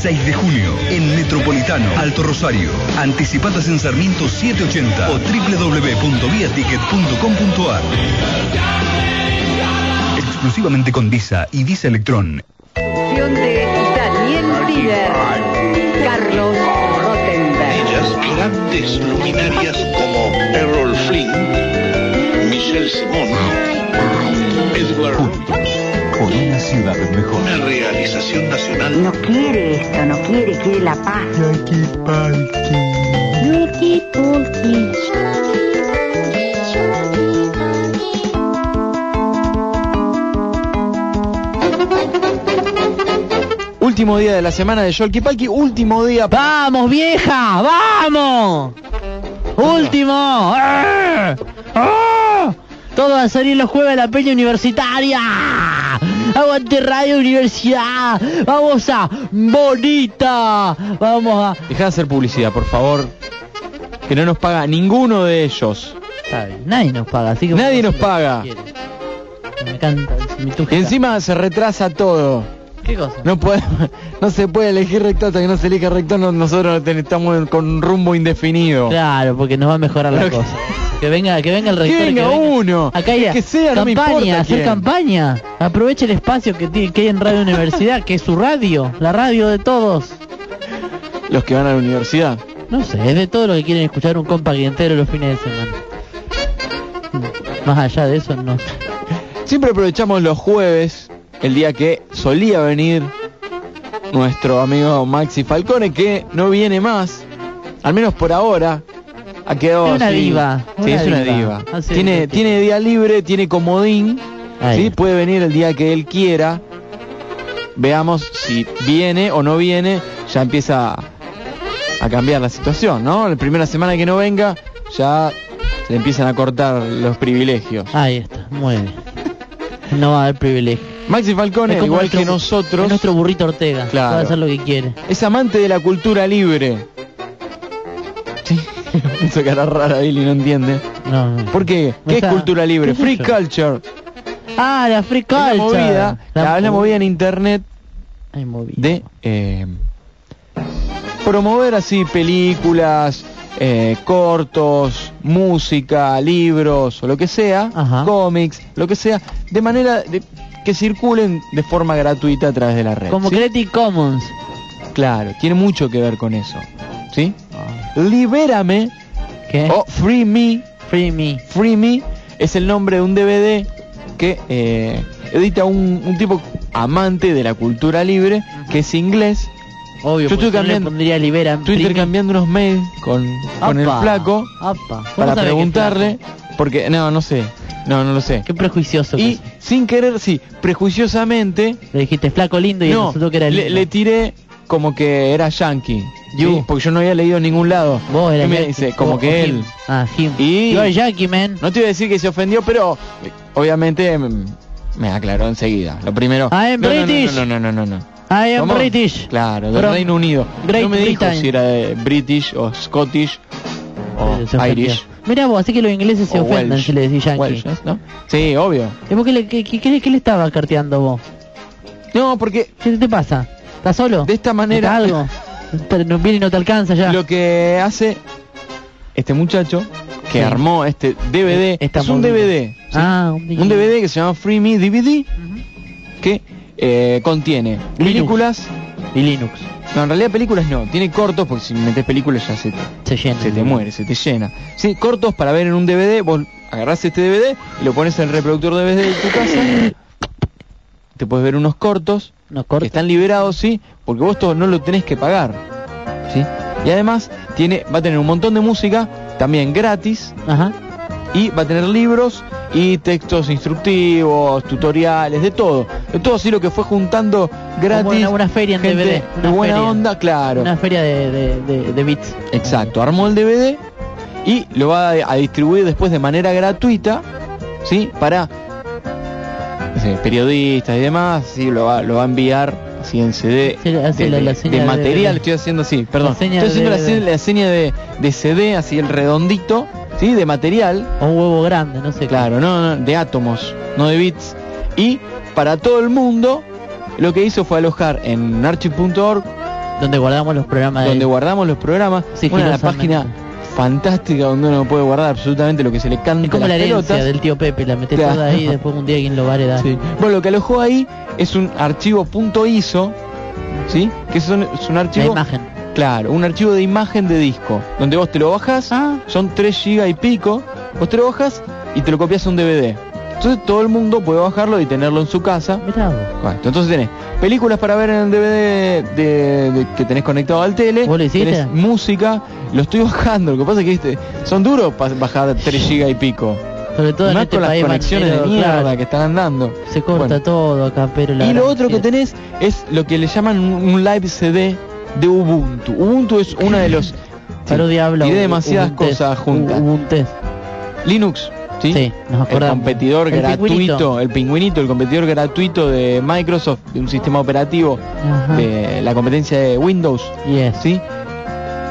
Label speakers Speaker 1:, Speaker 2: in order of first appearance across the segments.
Speaker 1: 6 de junio en Metropolitano, Alto Rosario. Anticipadas en Sarmiento 780 o www.viaticket.com.ar. Exclusivamente con Visa y Visa Electrón.
Speaker 2: de Daniel Tiger, Carlos Rottenberg.
Speaker 3: Ellas, grandes luminarias como Errol Flynn, Michelle Simon, Edward
Speaker 1: Mejor.
Speaker 3: una realización nacional.
Speaker 2: No quiere esto, no quiere, quiere la paz.
Speaker 4: Último día de la semana de Yolki Palki, último día.
Speaker 5: ¡Vamos, vieja! ¡Vamos! ¡Último! ¡Ah! ¡Ah! Todo va a salir los jueves a la peña universitaria. ¡Aguante Radio Universidad! ¡Vamos a Bonita! ¡Vamos a...
Speaker 4: Deja de hacer publicidad, por favor. Que no nos paga ninguno de ellos.
Speaker 5: Nadie nos paga, así que...
Speaker 4: Nadie nos paga.
Speaker 5: Me encanta
Speaker 4: Y encima se retrasa todo.
Speaker 5: ¿Qué cosa?
Speaker 4: No puede, no se puede elegir rector hasta que no se elija rector. no- nosotros estamos con un rumbo indefinido.
Speaker 5: Claro, porque nos va a mejorar la cosa. Que venga, que venga el rector.
Speaker 4: Que venga uno.
Speaker 5: Acá hay
Speaker 4: que sea,
Speaker 5: campaña, hacer
Speaker 4: quién.
Speaker 5: campaña. Aproveche el espacio que, tiene, que hay en Radio Universidad, que es su radio, la radio de todos.
Speaker 4: Los que van a la universidad.
Speaker 5: No sé, es de todos los que quieren escuchar un compa entero los fines de semana. Más allá de eso, no.
Speaker 4: Siempre aprovechamos los jueves, el día que solía venir nuestro amigo Maxi Falcone, que no viene más, al menos por ahora. Ha quedado
Speaker 5: Es una
Speaker 4: así.
Speaker 5: diva,
Speaker 4: Sí,
Speaker 5: una
Speaker 4: es una
Speaker 5: diva.
Speaker 4: diva.
Speaker 5: Hace
Speaker 4: Tiene, tiene día libre, tiene comodín. ¿sí? Puede venir el día que él quiera. Veamos si viene o no viene. Ya empieza a cambiar la situación, ¿no? La primera semana que no venga, ya se le empiezan a cortar los privilegios.
Speaker 5: Ahí está, muy bien. No va a haber privilegio.
Speaker 4: Maxi Falcone, igual
Speaker 5: nuestro-
Speaker 4: que nosotros,
Speaker 5: es nuestro burrito Ortega.
Speaker 4: Claro.
Speaker 5: A hacer lo que quiere.
Speaker 4: es amante de la cultura libre. Sí, hizo cara rara Billy, no entiende.
Speaker 5: No, no.
Speaker 4: ¿Por qué?
Speaker 5: O
Speaker 4: ¿Qué es cultura libre?
Speaker 5: ¿qué sé
Speaker 4: Free
Speaker 5: yo?
Speaker 4: culture.
Speaker 5: Ah, la free
Speaker 4: Es la
Speaker 5: culture.
Speaker 4: movida, la, la movida en internet
Speaker 5: Ay, movida.
Speaker 4: de eh, promover así películas, eh, cortos, música, libros o lo que sea,
Speaker 5: Ajá.
Speaker 4: cómics, lo que sea, de manera de- que circulen de forma gratuita a través de la red.
Speaker 5: Como
Speaker 4: ¿sí?
Speaker 5: Creative Commons.
Speaker 4: Claro, tiene mucho que ver con eso. ¿Sí? Libérame
Speaker 5: ¿Qué?
Speaker 4: o Free Me,
Speaker 5: Free me.
Speaker 4: Free Me es el nombre de un DVD que eh, edita un, un tipo amante de la cultura libre, que es inglés.
Speaker 5: Obvio,
Speaker 4: Yo estoy
Speaker 5: no
Speaker 4: cambiando-
Speaker 5: pondría libera.
Speaker 4: Estoy intercambiando unos mails con, con el flaco
Speaker 5: apa. ¿Cómo
Speaker 4: para preguntarle,
Speaker 5: flaco?
Speaker 4: Porque no, no sé, no, no lo sé.
Speaker 5: Qué prejuicioso que
Speaker 4: Y
Speaker 5: es.
Speaker 4: sin querer, sí, prejuiciosamente,
Speaker 5: Le dijiste flaco lindo y
Speaker 4: no,
Speaker 5: resultó que era lindo.
Speaker 4: le, le tiré como que era yankee, ¿sí? Porque yo no había leído en ningún lado.
Speaker 5: Vos eras
Speaker 4: y me dice, como que
Speaker 5: him.
Speaker 4: él.
Speaker 5: Ah, him.
Speaker 4: Y-
Speaker 5: You are yankee, man.
Speaker 4: No te iba a decir que se ofendió, pero obviamente mm, me aclaró enseguida. Lo primero.
Speaker 5: I am
Speaker 4: no, no, no,
Speaker 5: British.
Speaker 4: No, no, no, no, no.
Speaker 5: I am
Speaker 4: ¿Cómo?
Speaker 5: British.
Speaker 4: Claro, del
Speaker 5: From
Speaker 4: Reino Unido.
Speaker 5: Great
Speaker 4: no me dijo
Speaker 5: Britain.
Speaker 4: si era de British o Scottish o. Irish.
Speaker 5: Mira vos, así que los ingleses se
Speaker 4: o
Speaker 5: ofenden
Speaker 4: Welsh.
Speaker 5: si le decís yankee.
Speaker 4: ¿no? Sí, obvio.
Speaker 5: ¿Y qué le, qué, qué- qué- qué le estabas carteando vos?
Speaker 4: No, porque
Speaker 5: ¿Qué te pasa? ¿Estás solo?
Speaker 4: de esta manera
Speaker 5: ¿Está algo? No viene y no te alcanza ya.
Speaker 4: lo que hace este muchacho que
Speaker 5: Sí.
Speaker 4: armó este DVD
Speaker 5: Esta
Speaker 4: es un. DVD. ¿sí?
Speaker 5: Ah,
Speaker 4: un DVD que se llama Free Me DVD que eh, contiene películas
Speaker 5: Y Linux.
Speaker 4: No, en realidad películas no, tiene cortos porque si metes películas ya se te,
Speaker 5: Se llena.
Speaker 4: se te muere, se te llena. Sí, cortos para ver en un DVD, vos agarrás este DVD y lo pones en el reproductor de DVD de tu casa. Te puedes ver unos cortos que están liberados, sí, porque vos todo no lo tenés que pagar. ¿Sí? Y además tiene va a tener un montón de música también gratis
Speaker 5: Ajá.
Speaker 4: y va a tener libros y textos instructivos, tutoriales, de todo. De todo así lo que fue juntando gratis.
Speaker 5: Como una, una feria en
Speaker 4: gente
Speaker 5: DVD.
Speaker 4: de
Speaker 5: Una
Speaker 4: buena
Speaker 5: feria.
Speaker 4: onda, claro.
Speaker 5: Una feria de, de, de, de bits.
Speaker 4: Exacto, armó el DVD y lo va a, a distribuir después de manera gratuita, ¿sí? Para periodistas y demás, sí, lo va, lo va a enviar así en CD
Speaker 5: Sí,
Speaker 4: de,
Speaker 5: la- la
Speaker 4: de- material, estoy haciendo así, perdón, estoy haciendo la, seña de, de CD, así el redondito, ¿sí? De material,
Speaker 5: O un huevo grande, no sé.
Speaker 4: claro, no, no, de átomos, no de bits. Y para todo el mundo, lo que hizo fue alojar en archive.org
Speaker 5: Donde guardamos los programas
Speaker 4: donde
Speaker 5: de...
Speaker 4: guardamos los programas. una página fantástica donde uno puede guardar absolutamente lo que se le canta
Speaker 5: Es como la herencia
Speaker 4: pelotas.
Speaker 5: del tío Pepe, la
Speaker 4: Claro.
Speaker 5: toda ahí y después un día alguien lo va a heredar.
Speaker 4: Sí. Bueno, lo que alojó ahí es un archivo .iso, ¿sí? Que es un, es un
Speaker 5: La
Speaker 4: archivo...
Speaker 5: imagen.
Speaker 4: Claro, un archivo de imagen de disco, donde vos te lo bajas,
Speaker 5: Ah.
Speaker 4: son 3 gigas y pico, vos te lo bajas y te lo copias a un DVD. Entonces todo el mundo puede bajarlo y tenerlo en su casa. Entonces tenés películas para ver en el DVD de, de- que tenés conectado al tele,
Speaker 5: ¿Vos lo hiciste?
Speaker 4: tenés música, lo estoy bajando, lo que pasa es que ¿viste? son duros para bajar 3 gigas y pico.
Speaker 5: Sobre todo en este
Speaker 4: con las
Speaker 5: país
Speaker 4: conexiones de mierda
Speaker 5: claro.
Speaker 4: que están andando.
Speaker 5: Se corta
Speaker 4: Bueno.
Speaker 5: todo acá, pero la
Speaker 4: Y lo otro que tenés es lo que le llaman un, un live CD de Ubuntu. Ubuntu es una de los...
Speaker 5: Paro Diablo.
Speaker 4: y de demasiadas
Speaker 5: Ubuntu,
Speaker 4: cosas juntas.
Speaker 5: Ubuntu.
Speaker 4: Linux, ¿sí?
Speaker 5: Sí, nos
Speaker 4: el competidor
Speaker 5: El
Speaker 4: gratuito,
Speaker 5: pingüinito.
Speaker 4: el pingüinito, el competidor gratuito de Microsoft, de un sistema operativo
Speaker 5: Ajá.
Speaker 4: de la competencia de Windows,
Speaker 5: Yes.
Speaker 4: ¿sí?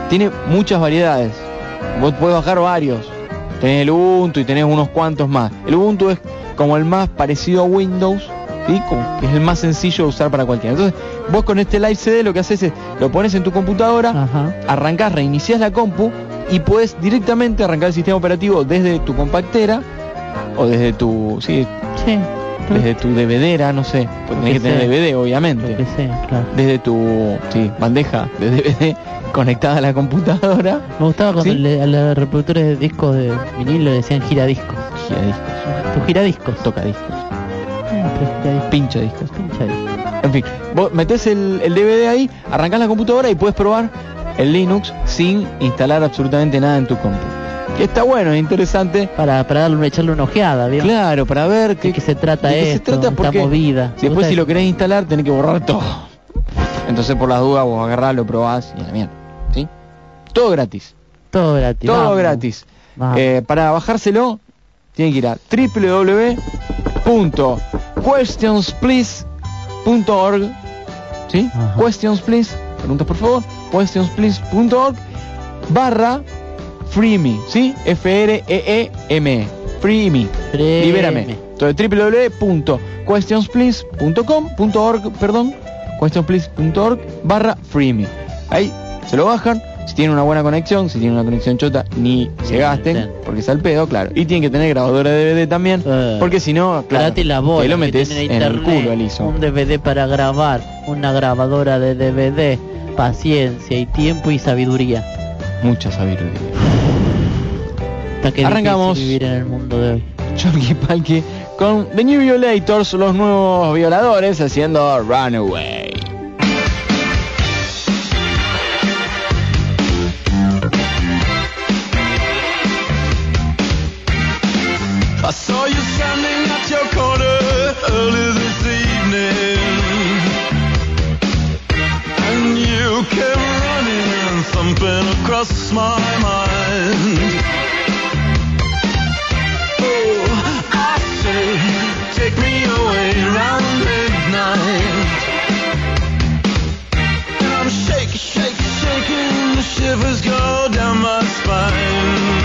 Speaker 4: Tiene muchas variedades. Vos podés bajar varios. Tenés el Ubuntu y tenés unos cuantos más. El Ubuntu es como el más parecido a Windows, ¿sí? Como que es el más sencillo de usar para cualquiera. Entonces, vos con este Live CD lo que haces es lo pones en tu computadora,
Speaker 5: Ajá.
Speaker 4: arrancás, reiniciás la compu y puedes directamente arrancar el sistema operativo desde tu compactera o desde tu, sí,
Speaker 5: Sí.
Speaker 4: desde tu DVDera, no sé, porque tenés que
Speaker 5: que
Speaker 4: tener. DVD obviamente.
Speaker 5: que sea, claro.
Speaker 4: Desde tu, sí, bandeja de DVD conectada a la computadora.
Speaker 5: Me gustaba cuando
Speaker 4: ¿Sí?
Speaker 5: le- a los reproductores de discos de vinilo le decían giradiscos.
Speaker 4: Giradiscos,
Speaker 5: Tu giradiscos.
Speaker 4: toca discos,
Speaker 5: Ah, giradiscos.
Speaker 4: pincha discos.
Speaker 5: Pincha discos.
Speaker 4: En fin, vos metés el, el DVD ahí, arrancás la computadora y puedes probar el Linux sin instalar absolutamente nada en tu compu. Que está bueno, es interesante.
Speaker 5: Para, para darle, echarle una ojeada, ¿vio?
Speaker 4: Claro, para ver
Speaker 5: ¿De
Speaker 4: qué,
Speaker 5: se trata
Speaker 4: de qué se trata
Speaker 5: esta
Speaker 4: porque
Speaker 5: movida?
Speaker 4: si después si lo querés instalar tenés que borrar todo. Entonces por las dudas vos agarrás, lo probás y a la mierda. ¿Sí? Todo gratis.
Speaker 5: Todo gratis.
Speaker 4: Todo
Speaker 5: vamos.
Speaker 4: gratis.
Speaker 5: Vamos.
Speaker 4: Eh, para bajárselo, tienen que ir a www.questionsplease.org ¿Sí?
Speaker 5: Ajá.
Speaker 4: Questions please, preguntas por favor, questionsplease.org barra freeme, ¿sí? F-R-E-E-M, freeme,
Speaker 5: Freeme.
Speaker 4: libérame. Entonces www.questionsplease.com.org, perdón, questionsplease.org barra freeme. Ahí se lo bajan, si tienen una buena conexión, si tienen una conexión chota, ni se gasten, porque es al pedo, claro. Y tienen que tener grabadora de DVD también, porque si no, claro,
Speaker 5: la bola,
Speaker 4: te lo metes
Speaker 5: tiene
Speaker 4: en el culo al ISO.
Speaker 5: Un DVD para grabar, una grabadora de DVD, paciencia y tiempo y sabiduría.
Speaker 4: Mucha sabiduría.
Speaker 5: Hasta que
Speaker 4: Arrancamos.
Speaker 5: vivir en el mundo de hoy.
Speaker 4: Palki con The New Violators, los nuevos violadores haciendo Runaway.
Speaker 6: I saw you standing at your corner early this evening. And you came running and thumping across my mind. Oh, I say, take me away round midnight. And I'm shake, shake, shaking, the shivers go down my spine.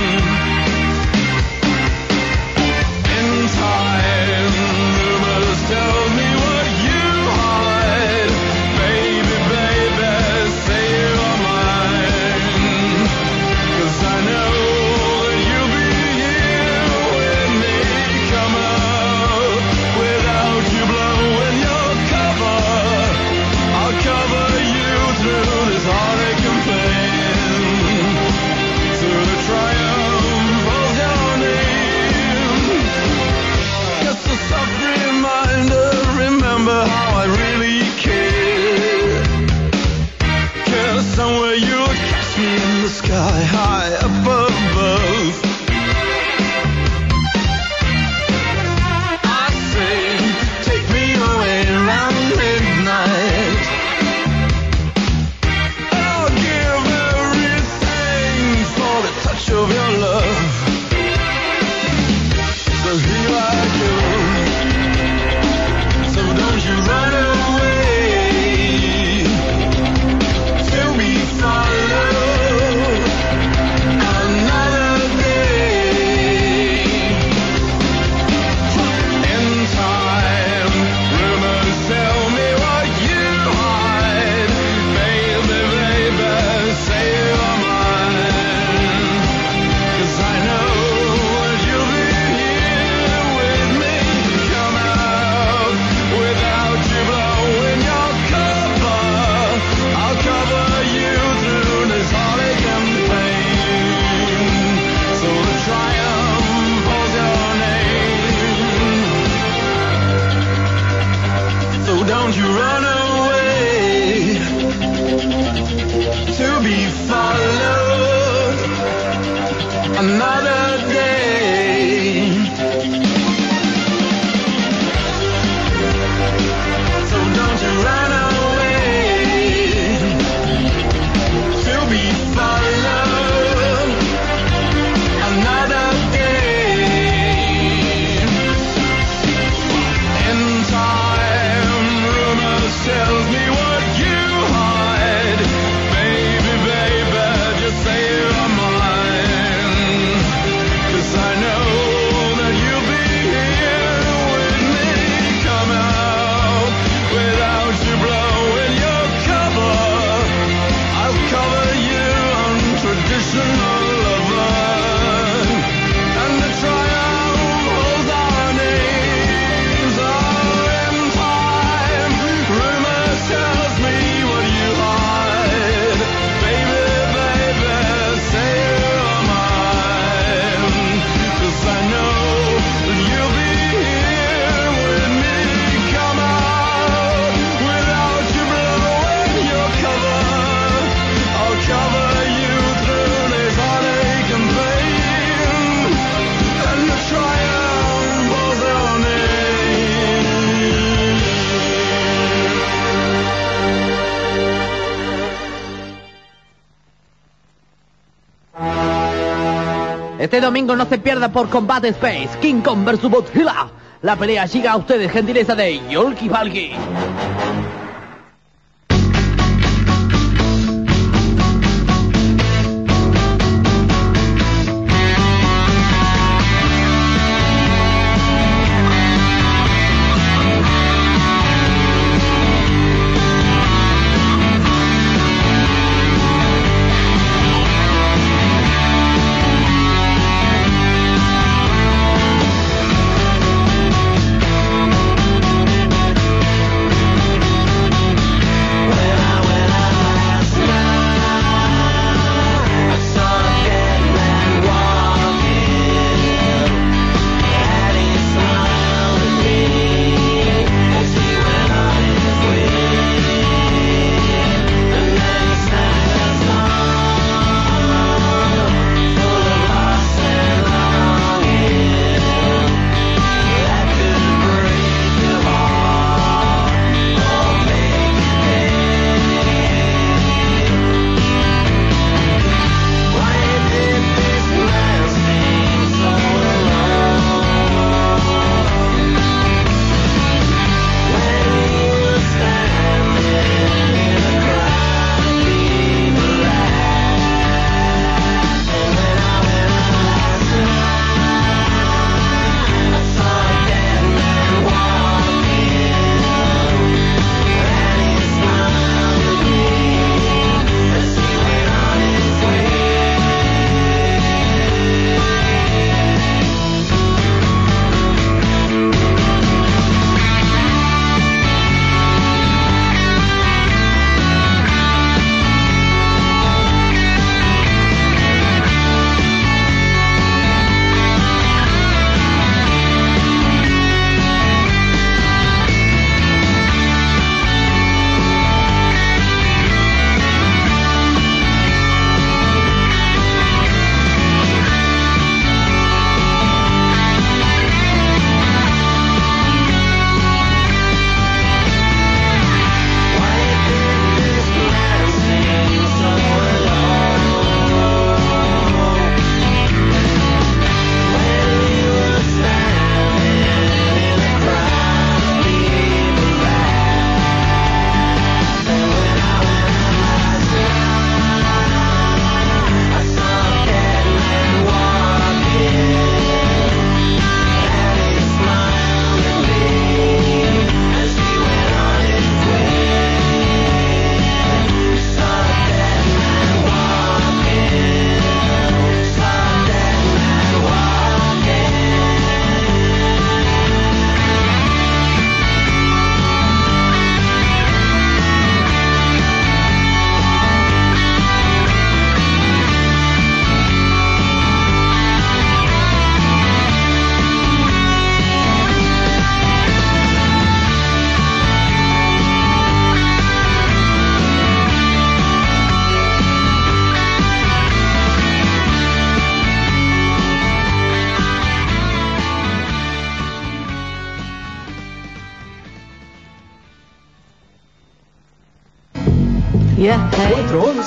Speaker 6: Este domingo no se pierda por Combate Space, King Kong vs. Godzilla. La pelea llega a ustedes, gentileza de Yolki Palki.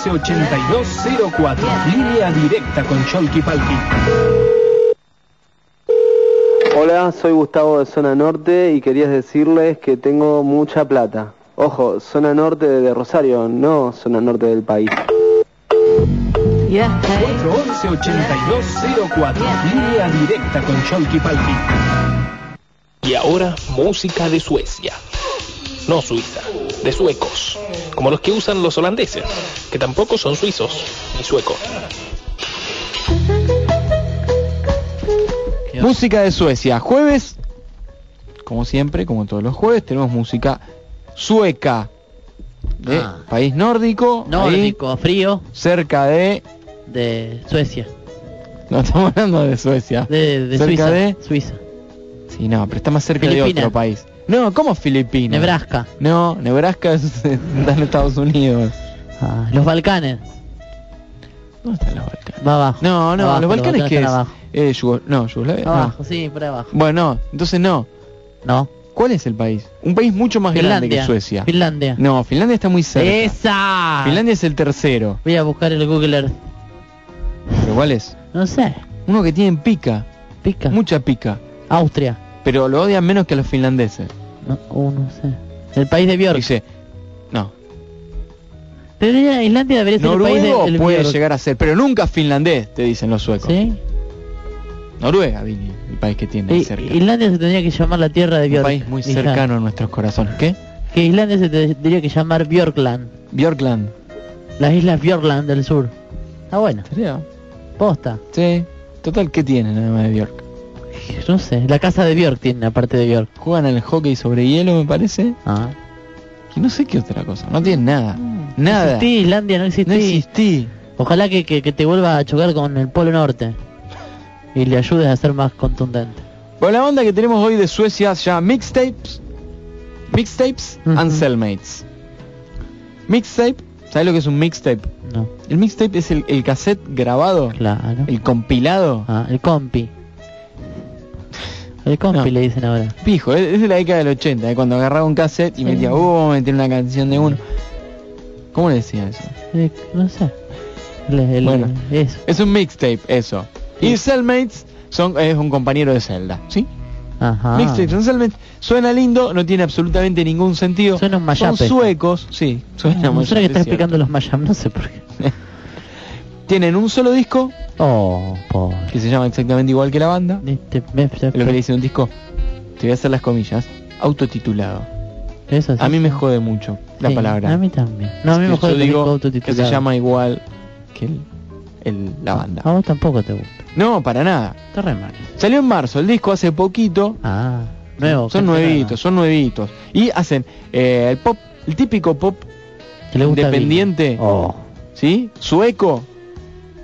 Speaker 7: 411-8204. Línea directa con Cholky Palki.
Speaker 8: Hola, soy Gustavo de Zona Norte y quería decirles que tengo mucha plata. Ojo, zona norte de Rosario, no zona norte del país.
Speaker 9: Ya está.
Speaker 7: 411-8204. Línea directa con Cholky Palki.
Speaker 10: Y ahora, música de Suecia. No Suiza, de suecos. Como los que usan los holandeses, que tampoco son suizos ni suecos.
Speaker 4: Música de Suecia. Jueves, como siempre, como todos los jueves, tenemos música sueca. De
Speaker 6: Ah.
Speaker 4: país nórdico. ahí,
Speaker 6: Nórdico, frío,
Speaker 4: cerca de.
Speaker 6: de Suecia.
Speaker 4: No estamos hablando de Suecia.
Speaker 6: De, de
Speaker 4: cerca
Speaker 6: Suiza.
Speaker 4: de.
Speaker 6: Suiza.
Speaker 4: Sí, no, pero está más cerca de otro país. No, ¿cómo Filipinas?
Speaker 6: Nebraska.
Speaker 4: No, Nebraska es- está en Estados Unidos.
Speaker 6: Ah, los Balcanes.
Speaker 4: ¿Dónde están los Balcanes?
Speaker 6: Va abajo.
Speaker 4: No, no,
Speaker 6: Abajo,
Speaker 4: los Balcanes que es.
Speaker 6: abajo.
Speaker 4: Eh, Yugo- no, Yugoslavia. no.
Speaker 6: Abajo, sí, por abajo.
Speaker 4: Bueno, no, entonces no.
Speaker 6: No.
Speaker 4: ¿Cuál es el país? Un país mucho más grande que
Speaker 6: Finlandia.
Speaker 4: Suecia.
Speaker 6: Finlandia.
Speaker 4: No, Finlandia está muy cerca.
Speaker 6: ¡Esa!
Speaker 4: Finlandia es el tercero.
Speaker 6: Voy a buscar el Google Earth.
Speaker 4: ¿Pero cuál es?
Speaker 6: No sé.
Speaker 4: Uno que tiene pica,
Speaker 5: Pica.
Speaker 4: mucha pica,
Speaker 5: Austria.
Speaker 4: Pero lo odian menos que a los finlandeses.
Speaker 5: No, uh, no sé. El país de Björk.
Speaker 4: Dice, no,
Speaker 5: Pero ya Islandia debería ser el país de
Speaker 4: puede
Speaker 5: Björk.
Speaker 4: llegar a ser, pero nunca finlandés, te dicen los suecos.
Speaker 5: ¿Sí?
Speaker 4: Noruega, Vini, el país que tiene
Speaker 5: I-
Speaker 4: cerca.
Speaker 5: Islandia se tendría que llamar la tierra de
Speaker 4: Un
Speaker 5: Björk.
Speaker 4: país muy cercano a nuestros corazones. ¿Qué?
Speaker 5: Que Islandia se tendría que llamar Björkland.
Speaker 4: Björkland.
Speaker 5: Las islas Björkland del sur. Está bueno.
Speaker 4: ¿Sería?
Speaker 5: Posta.
Speaker 4: Sí. Total, ¿qué tienen además de Björk?
Speaker 5: No sé. La casa de Björk tiene aparte de Björk.
Speaker 4: Juegan al hockey sobre hielo, me parece.
Speaker 5: Ah.
Speaker 4: Y no sé qué otra cosa. No tienen nada. Nada.
Speaker 5: No existí, Islandia no existí.
Speaker 4: No existí.
Speaker 5: Ojalá que, que, que te vuelva a chocar con el Polo Norte. Y le ayudes a ser más contundente.
Speaker 4: Bueno, la banda que tenemos hoy de Suecia se llama Mixtapes. Mixtapes and. Cellmates. Mixtape, ¿sabes lo que es un mixtape?
Speaker 5: No.
Speaker 4: El mixtape es el, el cassette grabado,
Speaker 5: Claro.
Speaker 4: el compilado.
Speaker 5: Ah, el compi. El compi
Speaker 4: No.
Speaker 5: le dicen ahora.
Speaker 4: Pijo, es, de la década del 80, eh, cuando agarraba un cassette y
Speaker 5: Sí.
Speaker 4: metía, uh, meter una canción de uno. ¿Cómo le decía eso?
Speaker 5: Eh, no sé. El- el-
Speaker 4: Bueno.
Speaker 5: Eso.
Speaker 4: Es un mixtape, eso. Y Cellmates son, es un compañero de Zelda, ¿sí?
Speaker 5: Ajá.
Speaker 4: Mixtapes and Cellmates. Suena lindo, no tiene absolutamente ningún sentido.
Speaker 5: Suena un mashup
Speaker 4: Son suecos, sí. Suena
Speaker 5: No, suena que
Speaker 4: es
Speaker 5: está explicando los mayas, no sé por qué.
Speaker 4: Tienen un solo disco
Speaker 5: Oh, pobre.
Speaker 4: que se llama exactamente igual que la banda.
Speaker 5: Este, me-
Speaker 4: lo que le dice un disco, te voy a hacer las comillas, autotitulado.
Speaker 5: Eso sí.
Speaker 4: A mí me jode mucho la
Speaker 5: Sí,
Speaker 4: palabra.
Speaker 5: A mí también. No, a mí me jode
Speaker 4: yo que se llama igual que el, el- la banda.
Speaker 5: A vos tampoco te gusta.
Speaker 4: No, para nada.
Speaker 5: Te re mal.
Speaker 4: Salió en marzo el disco hace poquito.
Speaker 5: Ah, nuevo.
Speaker 4: Son nuevitos, son nuevitos. Y hacen eh, el pop, el típico pop
Speaker 5: Que le gusta
Speaker 4: independiente.
Speaker 5: Oh.
Speaker 4: ¿sí? Sueco,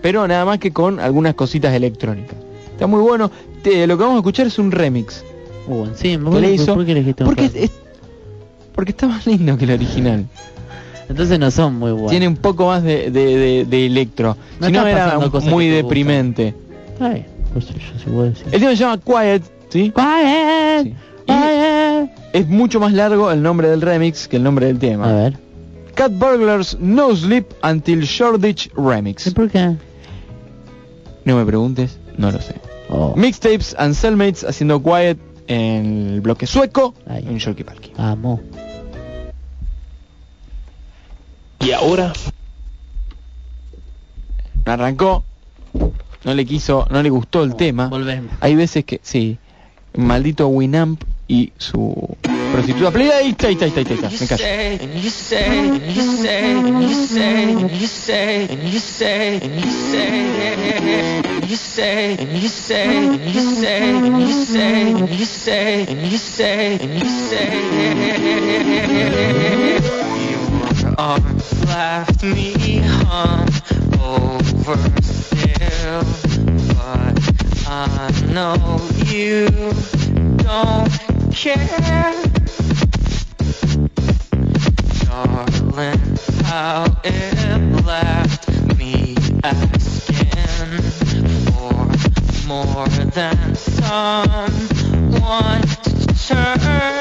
Speaker 4: pero nada más que con algunas cositas electrónicas. Está muy bueno. Te- lo que vamos a escuchar es un remix.
Speaker 5: Uh, encima.
Speaker 4: ¿Qué
Speaker 5: ¿por
Speaker 4: le hizo?
Speaker 5: ¿Por qué elegiste un
Speaker 4: Porque es, porque está más lindo que el original.
Speaker 5: Entonces no son muy buenos.
Speaker 4: Tiene un poco más de, de, de- de electro.
Speaker 5: No
Speaker 4: si no era muy deprimente.
Speaker 5: Ay, pues yo sí.
Speaker 4: El tema se llama Quiet, ¿sí?
Speaker 5: Quiet,
Speaker 4: Sí.
Speaker 5: Quiet.
Speaker 4: es mucho más largo el nombre del remix que el nombre del tema.
Speaker 5: A ver.
Speaker 4: Cat Burglars No Sleep Until Shoreditch Remix.
Speaker 5: ¿Y por qué?
Speaker 4: No me preguntes, no lo sé.
Speaker 5: Oh.
Speaker 4: Mixtapes and Cellmates haciendo Quiet en el bloque sueco en Yorkie Palki.
Speaker 5: Amo.
Speaker 10: Y ahora,
Speaker 4: Arrancó, no le quiso, no le gustó el tema.
Speaker 5: Volvemos.
Speaker 4: Hay veces que, sí, maldito Winamp y su prostituta. Play, ahí está, ahí está, ahí está, ahí está, me callo.
Speaker 11: but I know you don't care. Darling, how it left me asking for more than someone to turn.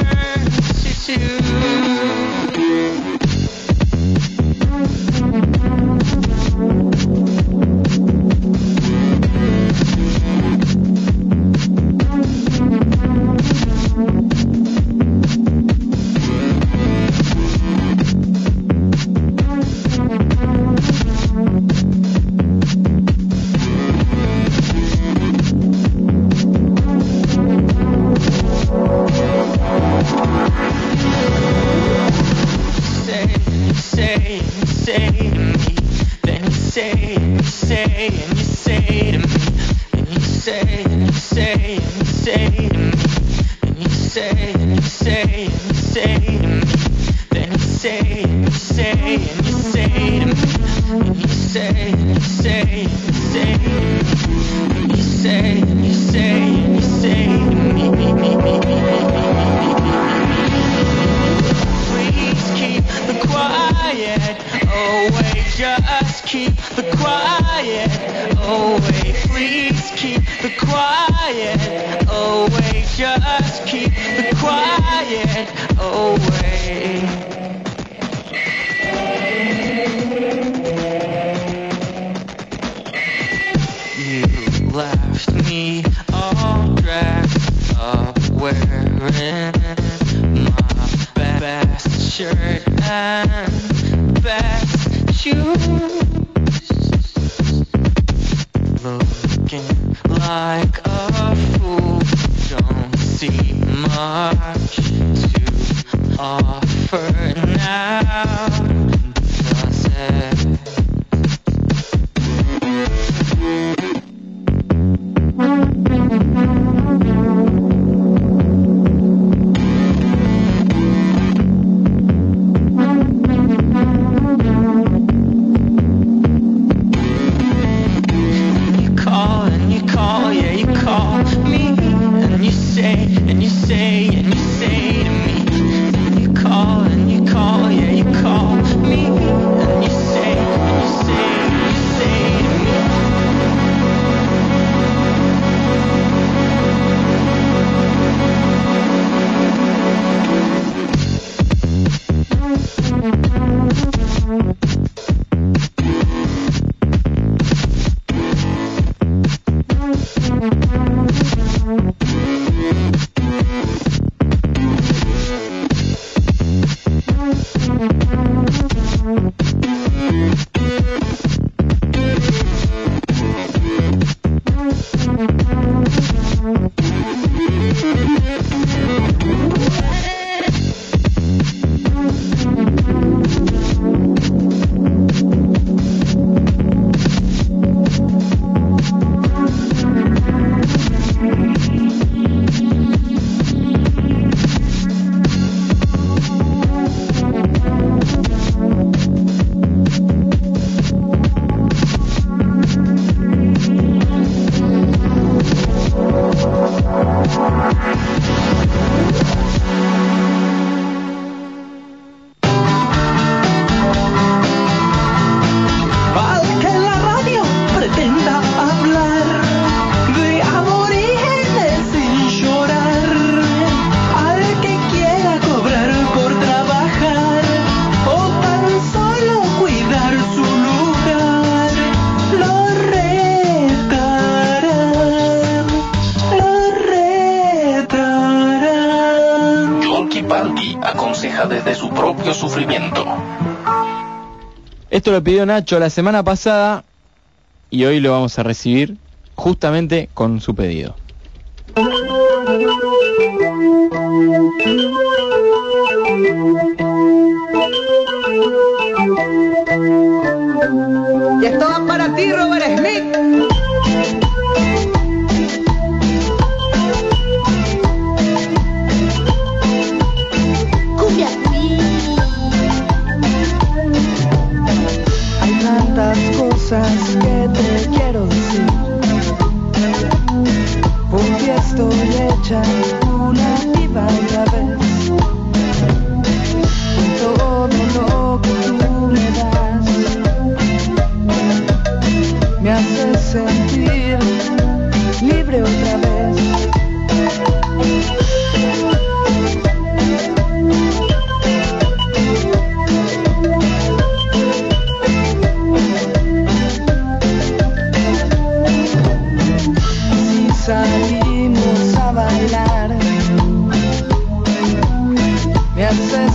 Speaker 10: sufrimiento.
Speaker 4: Esto lo pidió Nacho la semana pasada y hoy lo vamos a recibir justamente con su pedido.
Speaker 12: Y esto va para ti, Robert Smith. tantas cosas que te quiero decir. Porque estoy hecha una diva y vez. Con todo lo que tú me das, me hace sentir libre otra vez.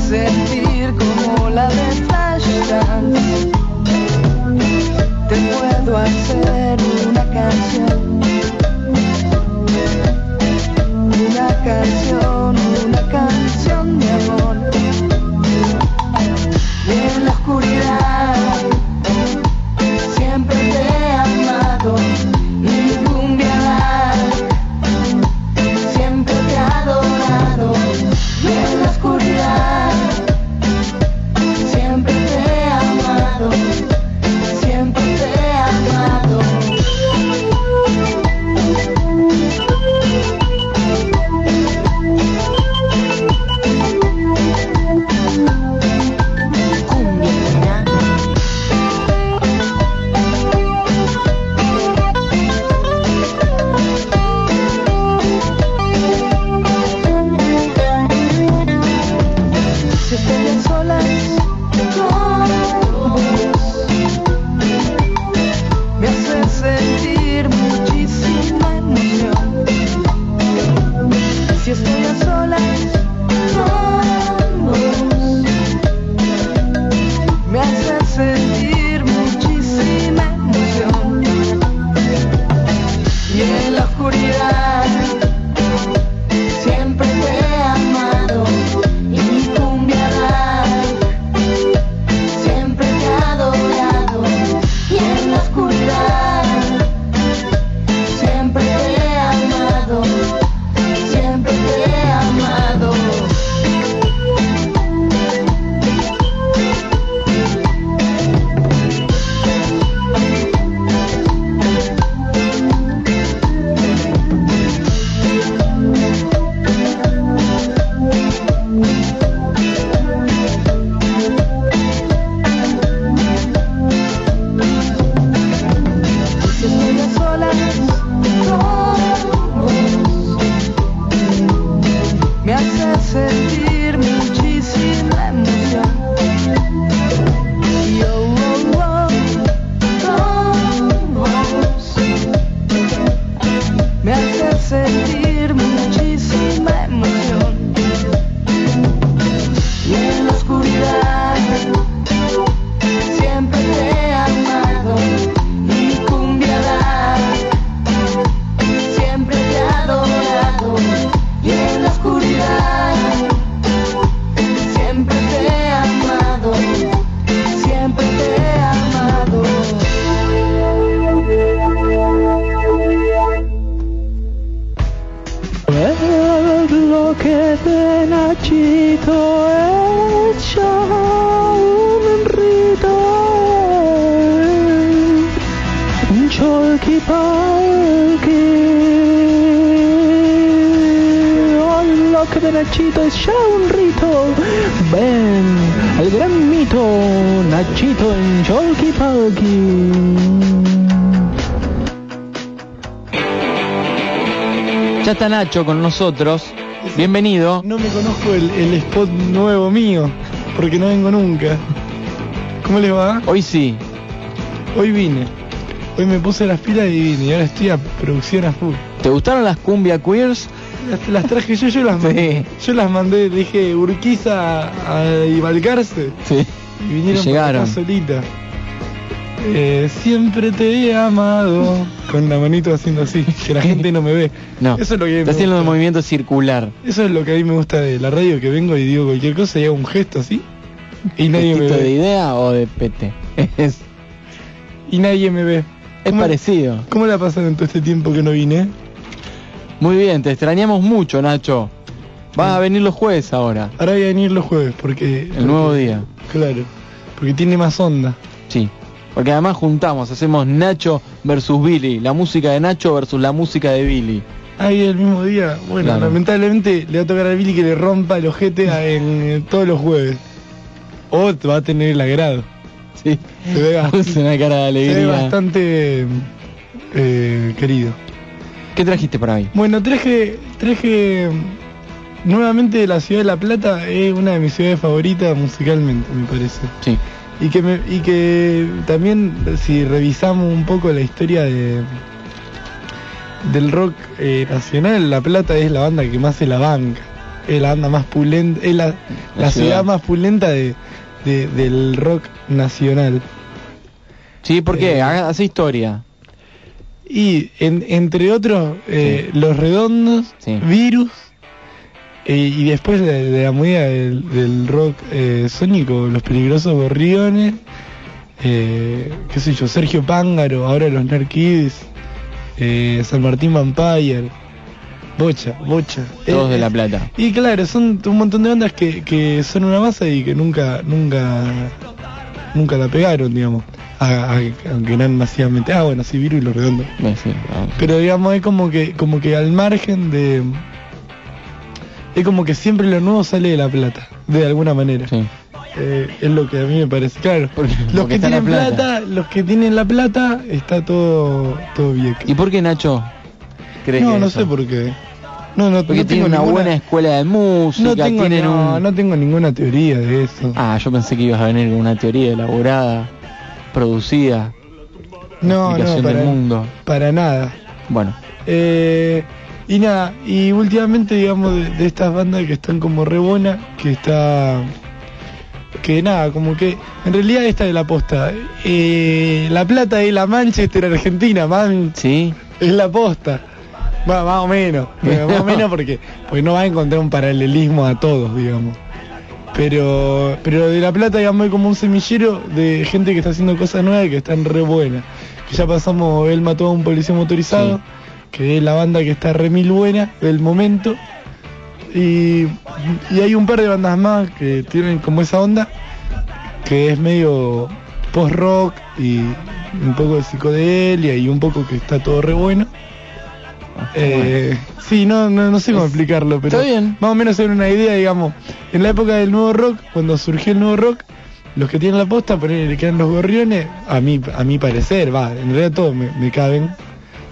Speaker 12: sentir como la de Flashdance
Speaker 4: está Nacho con nosotros. Bienvenido.
Speaker 13: No me conozco el, el spot nuevo mío, porque no vengo nunca. ¿Cómo les va?
Speaker 4: Hoy sí.
Speaker 13: Hoy vine. Hoy me puse las pilas y vine. Y ahora estoy a producción a full.
Speaker 4: ¿Te gustaron las cumbia queers?
Speaker 13: Las, las traje yo, yo las mandé. Yo las mandé, dije Urquiza a, y Balcarce.
Speaker 4: Sí.
Speaker 13: Y vinieron
Speaker 4: Y llegaron.
Speaker 13: acá solita. Eh, siempre te he amado. Con la manito haciendo así, que la gente no me ve.
Speaker 4: No.
Speaker 13: Eso es lo que
Speaker 4: Está haciendo un movimiento circular.
Speaker 13: Eso es lo que a mí me gusta de la radio, que vengo y digo cualquier cosa y hago un gesto así. Y nadie me
Speaker 4: ¿Gestito
Speaker 13: ve.
Speaker 4: de idea o de PT? Es,
Speaker 13: Y nadie me ve.
Speaker 4: es
Speaker 13: ¿Cómo-
Speaker 4: parecido.
Speaker 13: ¿Cómo la pasaron en todo este tiempo que no vine?
Speaker 4: Muy bien, te extrañamos mucho, Nacho. Vas a venir los jueves ahora.
Speaker 13: Ahora voy a venir los jueves porque...
Speaker 4: El nuevo día.
Speaker 13: Claro. Porque tiene más onda.
Speaker 4: Sí. Porque además juntamos, hacemos Nacho versus Billy. La música de Nacho versus la música de Billy.
Speaker 13: Ahí el mismo día. Bueno,
Speaker 4: Claro.
Speaker 13: lamentablemente le va a tocar a Billy que le rompa el ojete a- en, eh, todos los jueves. O te va a tener el agrado.
Speaker 4: Sí.
Speaker 13: Se ve, bast-
Speaker 4: Puse una cara de
Speaker 13: se ve
Speaker 4: alegría.
Speaker 13: bastante eh, querido.
Speaker 4: ¿Qué trajiste para hoy?
Speaker 13: Bueno, traje, traje nuevamente la ciudad de La Plata, es una de mis ciudades favoritas musicalmente, me parece.
Speaker 4: Sí.
Speaker 13: Y que, me- y que también, si revisamos un poco la historia de del rock eh, nacional, La Plata es la banda que más se la banca. Es la banda más pulenta, es la,
Speaker 4: La
Speaker 13: la
Speaker 4: ciudad.
Speaker 13: ciudad más pulenta de, de- del rock nacional.
Speaker 4: Sí, ¿por qué?
Speaker 13: Eh,
Speaker 4: Hace historia.
Speaker 13: Y en- entre otros, eh, Los Redondos,
Speaker 4: Sí.
Speaker 13: Virus, eh, y después de, de la movida del, del rock eh, sónico, Los Peligrosos Gorriones, eh, qué sé yo, Sergio Pángaro, ahora los Narkids, eh, San Martín Vampire, Bocha, Bocha.
Speaker 4: Todos
Speaker 13: Eh,
Speaker 4: de La Plata.
Speaker 13: Y claro, son un montón de bandas que, que son una masa y que nunca, nunca, nunca la pegaron, digamos. Aunque eran masivamente, ah bueno, sí, Virus y Los Redondos.
Speaker 4: Eh, sí.
Speaker 13: Pero digamos es como que como que al margen de es como que siempre lo nuevo sale de la plata, de alguna manera.
Speaker 4: Sí.
Speaker 13: Eh, es lo que a mí me parece. Claro,
Speaker 4: Porque-
Speaker 13: los
Speaker 4: porque
Speaker 13: que tienen plata.
Speaker 4: plata.
Speaker 13: los que tienen la plata, está todo todo bien.
Speaker 4: ¿Y por qué Nacho cree
Speaker 13: No,
Speaker 4: que
Speaker 13: no
Speaker 4: eso?
Speaker 13: sé por qué. No, no,
Speaker 4: Porque
Speaker 13: no
Speaker 4: tiene una
Speaker 13: ninguna-
Speaker 4: buena escuela de música,
Speaker 13: no tengo,
Speaker 4: tienen
Speaker 13: no,
Speaker 4: un...
Speaker 13: no tengo ninguna teoría de eso.
Speaker 4: Ah, yo pensé que ibas a venir con una teoría elaborada, producida,
Speaker 13: no, no, para,
Speaker 4: del mundo.
Speaker 13: para nada.
Speaker 4: Bueno,
Speaker 13: Eh, y nada, y últimamente, digamos, de, de estas bandas que están como re buenas, que está. Que nada, como que. En realidad, esta es la posta. Eh, la Plata es la Manchester Argentina, man.
Speaker 4: ¿sí?
Speaker 13: Es la posta. Va, más o menos. Más o menos porque, porque no va a encontrar un paralelismo a todos, digamos. Pero, pero de La Plata, digamos, hay como un semillero de gente que está haciendo cosas nuevas y que están re buenas. Que ya pasamos, él mató a un policía motorizado,
Speaker 4: Sí.
Speaker 13: Que es la banda que está re mil buena del momento. Y, y hay un par de bandas más que tienen como esa onda, que es medio post-rock y un poco de psicodelia y un poco que está todo re bueno. Eh, sí, no, no, no sé cómo explicarlo, pero
Speaker 4: está bien.
Speaker 13: más o menos hacer una idea, digamos. En la época del nuevo rock, cuando surgió el nuevo rock, los que tienen la posta, poner que eran los gorriones, a mí, a mi parecer, va, en realidad todos me, me caben.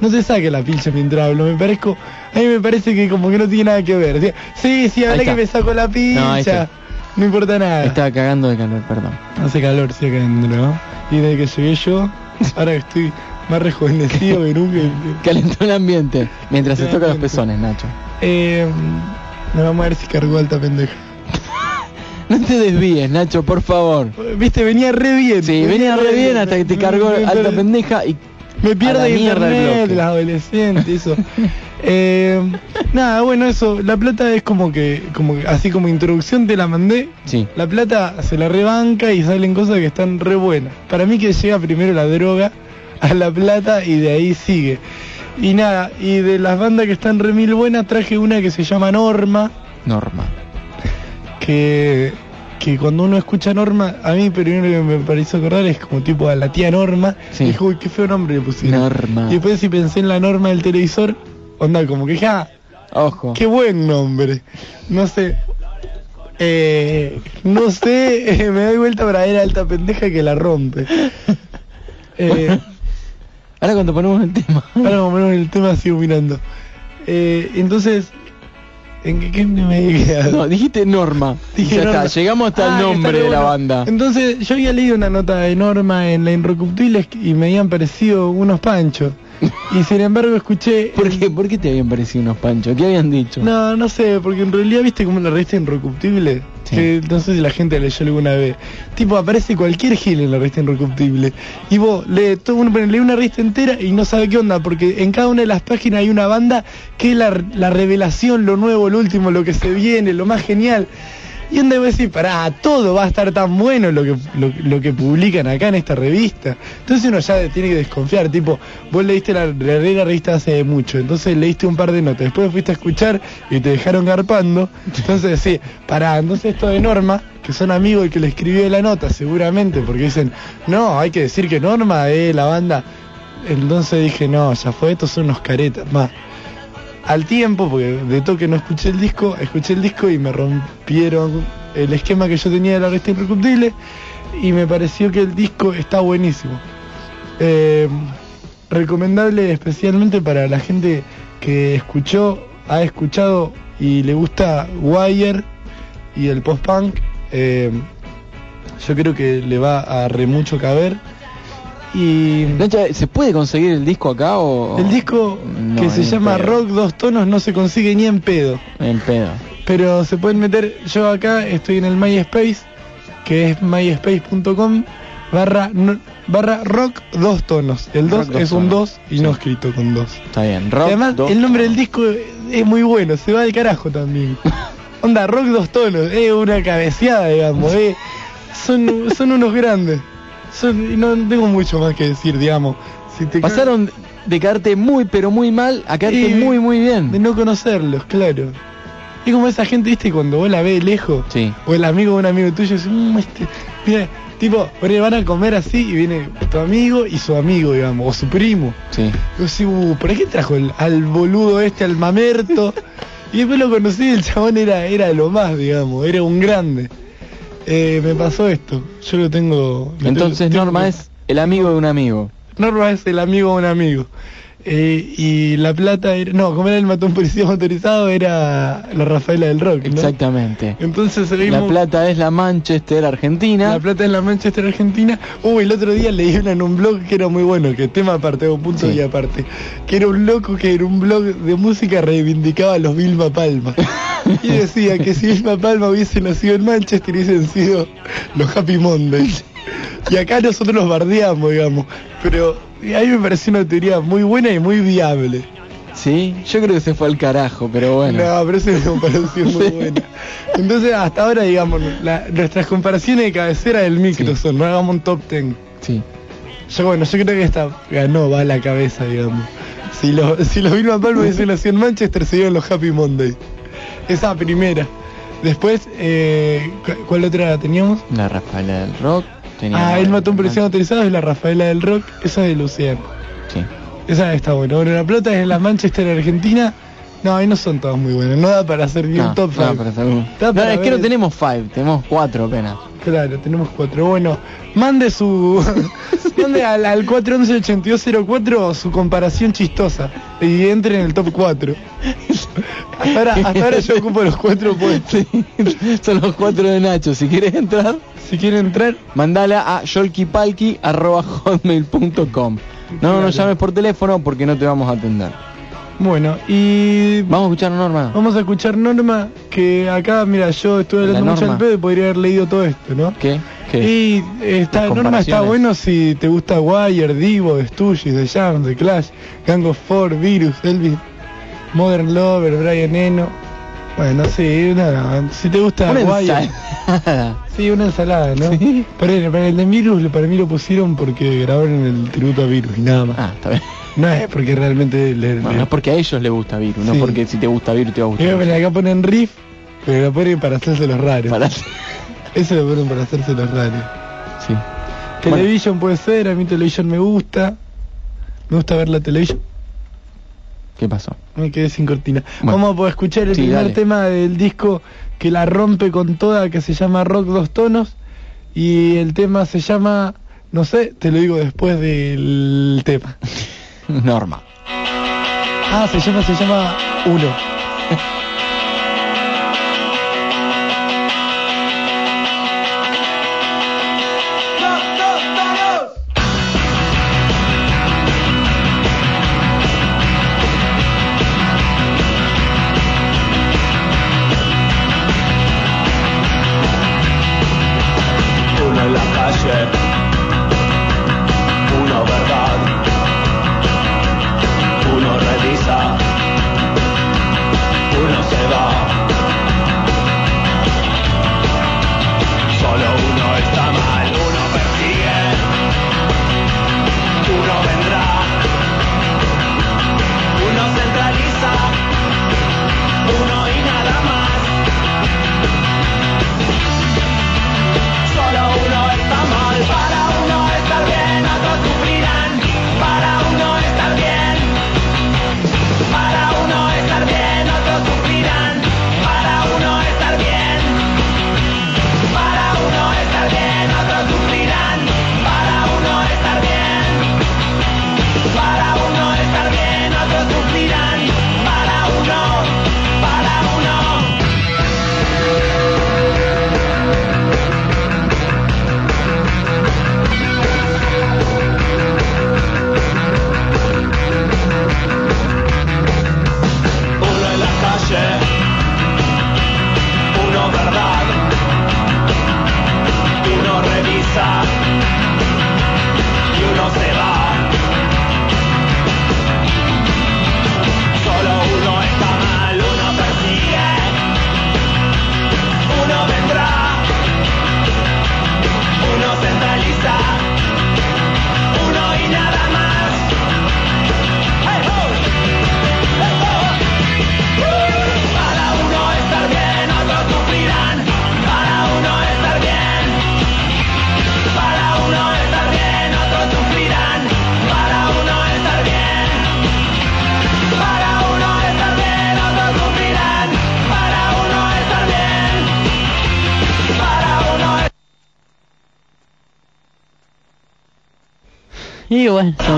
Speaker 13: No se saque la pilcha mientras hablo, me parezco, a mí me parece que como que no tiene nada que ver. Sí, sí, ahora que me saco la
Speaker 4: No, está.
Speaker 13: no, importa nada.
Speaker 4: estaba cagando de calor, perdón.
Speaker 13: Hace calor, sí, acá adentro, ¿no? Y desde que llegué yo, ahora que estoy más rejuvenecido que nunca.
Speaker 4: Calentó el ambiente mientras se toca los pezones, Nacho.
Speaker 13: Eh, no vamos a ver si cargó alta pendeja.
Speaker 4: No te desvíes, Nacho, por favor.
Speaker 13: Viste, venía re bien.
Speaker 4: Sí, venía re bien hasta que te cargó alta pendeja y
Speaker 13: Me
Speaker 4: la
Speaker 13: pierde
Speaker 4: el
Speaker 13: internet, las adolescentes, eso. Eh, nada, bueno, eso. La plata es como que, como que- así como introducción te la mandé.
Speaker 4: sí.
Speaker 13: La plata se la rebanca y salen cosas que están re buenas. Para mí que llega primero la droga a la plata y de ahí sigue. Y nada, y de las bandas que están re mil buenas traje una que se llama Norma,
Speaker 4: Norma.
Speaker 13: que, que cuando uno escucha Norma, a mí primero que me pareció acordar es como tipo a la tía Norma.
Speaker 4: Sí.
Speaker 13: Dije, uy, qué feo nombre le pusieron.
Speaker 4: Norma.
Speaker 13: Y después si pensé en la norma del televisor, onda como que ja,
Speaker 4: Ojo.
Speaker 13: qué buen nombre. No sé. Eh, no sé, eh, me doy vuelta para ver a alta pendeja que la rompe. Eh,
Speaker 4: Ahora cuando ponemos el tema.
Speaker 13: Ahora como ponemos el tema sigo mirando. Eh, entonces, ¿en qué, me he?
Speaker 4: No, dijiste Norma.
Speaker 13: Dije
Speaker 4: ya
Speaker 13: Norma.
Speaker 4: está, llegamos hasta
Speaker 13: Ah,
Speaker 4: el
Speaker 13: que
Speaker 4: nombre de la
Speaker 13: bueno.
Speaker 4: banda.
Speaker 13: Entonces, yo había leído una nota de Norma en la Inrocuptibles y me habían parecido unos panchos. Y sin embargo escuché...
Speaker 4: ¿Por qué? ¿Por qué te habían parecido unos panchos? ¿Qué habían dicho?
Speaker 13: No, no sé, porque en realidad viste como la revista Inrocuptible,
Speaker 4: Sí.
Speaker 13: que no sé si la gente leyó alguna vez. Tipo, aparece cualquier gil en la revista Inrocuptible. Y vos lee, todo uno, lee una revista entera y no sabe qué onda, porque en cada una de las páginas hay una banda que es la, la revelación, lo nuevo, lo último, lo que se viene, lo más genial. Y donde vos decís, pará, todo va a estar tan bueno lo que, lo, que publican acá en esta revista. Entonces uno ya tiene que desconfiar, tipo, vos leíste la, la, revista hace mucho, entonces leíste un par de notas, después fuiste a escuchar y te dejaron garpando. Entonces decís, pará, entonces esto de Norma, que son amigos y que le escribió la nota seguramente, porque dicen, no, hay que decir que Norma es la banda. Entonces dije, no, ya fue, estos son unos caretas, más al tiempo, porque de toque no escuché el disco, escuché el disco y me rompieron el esquema que yo tenía de la revista Irrecuptible y me pareció que el disco está buenísimo. Eh, recomendable especialmente para la gente que escuchó, ha escuchado y le gusta Wire y el post-punk. eh, yo creo que le va a re mucho caber. Y
Speaker 4: ¿Se puede conseguir el disco acá o...?
Speaker 13: el disco
Speaker 4: No,
Speaker 13: que se llama
Speaker 4: pedo.
Speaker 13: Rock Dos Tonos no se consigue ni en pedo.
Speaker 4: En pedo.
Speaker 13: Pero se pueden meter, yo acá estoy en el MySpace, que es myspace.com barra, no- barra rock dos tonos. El 2
Speaker 4: Rock dos
Speaker 13: es un
Speaker 4: tonos,
Speaker 13: 2 y
Speaker 4: sí.
Speaker 13: no escrito con 2.
Speaker 4: Está bien. Rock,
Speaker 13: Además,
Speaker 4: dos,
Speaker 13: el nombre del disco es muy bueno, se va al carajo también. Onda, rock dos tonos, es una cabeceada, digamos. eh. Son, son unos grandes. No tengo mucho más que decir, digamos. Si te
Speaker 4: Pasaron de caerte muy, pero muy mal a caerte muy, muy
Speaker 13: de
Speaker 4: bien.
Speaker 13: no conocerlos, claro. Es como esa gente, viste, cuando vos la ves lejos,
Speaker 4: Sí.
Speaker 13: o el amigo de un amigo tuyo, dice, "Mm, este, mira, tipo, van a comer así y viene tu amigo y su amigo, digamos, o su primo.
Speaker 4: Sí.
Speaker 13: Y vos decís, uh, ¿por qué trajo el- al boludo este, al mamerto? y después lo conocí el chabón era, era lo más, digamos, era un grande. Eh, me pasó esto, yo lo tengo... lo
Speaker 4: Entonces
Speaker 13: tengo- tengo-
Speaker 4: Norma es el amigo de un amigo.
Speaker 13: Norma es el amigo de un amigo. Eh, y La Plata era... No, como era el matón policía motorizado, era la Rafaela del Rock, ¿no?
Speaker 4: Exactamente.
Speaker 13: Entonces el
Speaker 4: La Plata es la Manchester Argentina.
Speaker 13: La Plata en la Manchester Argentina. Uy, el otro día leí una en un blog que era muy bueno, que tema aparte, un punto
Speaker 4: Sí.
Speaker 13: y aparte. Que era un loco que era un blog de música reivindicaba a los Vilma Palma. Y decía que si Vilma Palma hubiese nacido en Manchester hubiesen sido los Happy Mondays. Y acá nosotros los bardeamos, digamos. Pero a mí me pareció una teoría muy buena y muy viable.
Speaker 4: Sí, yo creo que se fue al carajo, pero bueno.
Speaker 13: No, pero eso me pareció muy buena. Entonces, hasta ahora, digamos, la- nuestras comparaciones de cabecera del micro
Speaker 4: Sí.
Speaker 13: son, no hagamos un top ten.
Speaker 4: Sí.
Speaker 13: Yo, bueno, yo creo que esta ganó, va a la cabeza, digamos. Si los si los Vilma Palma hubiesen nacido en Manchester, serían los Happy Monday. Esa primera. Después, eh, ¿cu- ¿cuál otra teníamos?
Speaker 4: La Rafaela del Rock. Tenía-
Speaker 13: Ah, el matón policía motorizado es la Rafaela del Rock, esa es de Luciano.
Speaker 4: Sí.
Speaker 13: Esa está buena. Bueno, la pelota es la Manchester Argentina. No, ahí no son todas muy buenas. No da para hacer ni
Speaker 4: No,
Speaker 13: un top
Speaker 4: no,
Speaker 13: 5.
Speaker 4: para hacer un-
Speaker 13: Da
Speaker 4: No,
Speaker 13: para
Speaker 4: es que no tenemos five, tenemos cuatro apenas.
Speaker 13: Claro, tenemos cuatro. Bueno, mande su. mande al, al 411-8204 su comparación chistosa. Y entre en el top 4. Hasta ahora, hasta ahora yo ocupo los cuatro puestos.
Speaker 4: Sí, son los cuatro de Nacho. Si quieres entrar,
Speaker 13: Si quieren entrar,
Speaker 4: mandala a yolkipalki.com. No
Speaker 13: Claro.
Speaker 4: nos llames por teléfono porque no te vamos a atender.
Speaker 13: Bueno, y.
Speaker 4: Vamos a escuchar Norma.
Speaker 13: Vamos a escuchar Norma, que acá, mira, yo estuve
Speaker 4: La
Speaker 13: hablando mucho al pedo y podría haber leído todo esto, ¿no?
Speaker 4: ¿Qué? ¿Qué?
Speaker 13: Y está,
Speaker 4: Las
Speaker 13: Norma está bueno si te gusta Wire, Divo, The Stooges, The Jam, The Clash, Gang of Four, Virus, Elvis, Modern Lover, Brian Eno. Bueno, sí, nada, si te gusta Wire. Sí, una ensalada, ¿no?
Speaker 4: Sí.
Speaker 13: El, para el de Virus, para mí lo pusieron porque grabaron el tributo a Virus y nada más.
Speaker 4: Ah, está bien.
Speaker 13: No es porque realmente le...
Speaker 4: No,
Speaker 13: le-
Speaker 4: no es porque a ellos les gusta Virus, no
Speaker 13: Sí.
Speaker 4: porque si te gusta Virus te va a gustar.
Speaker 13: acá ponen riff, pero lo ponen para hacerse los raros.
Speaker 4: Para-
Speaker 14: Eso lo ponen para hacerse los raros.
Speaker 4: Sí.
Speaker 14: Television puede ser, a mí Television me gusta. Me gusta ver la televisión.
Speaker 4: ¿Qué pasó?
Speaker 14: Me quedé sin cortina.
Speaker 4: Bueno.
Speaker 14: Vamos a poder escuchar el
Speaker 4: Sí,
Speaker 14: primer
Speaker 4: dale.
Speaker 14: tema del disco que la rompe con toda, que se llama Rock Dos Tonos. Y el tema se llama, no sé, te lo digo después del tema.
Speaker 4: Norma.
Speaker 14: Ah, se llama, se llama. Uno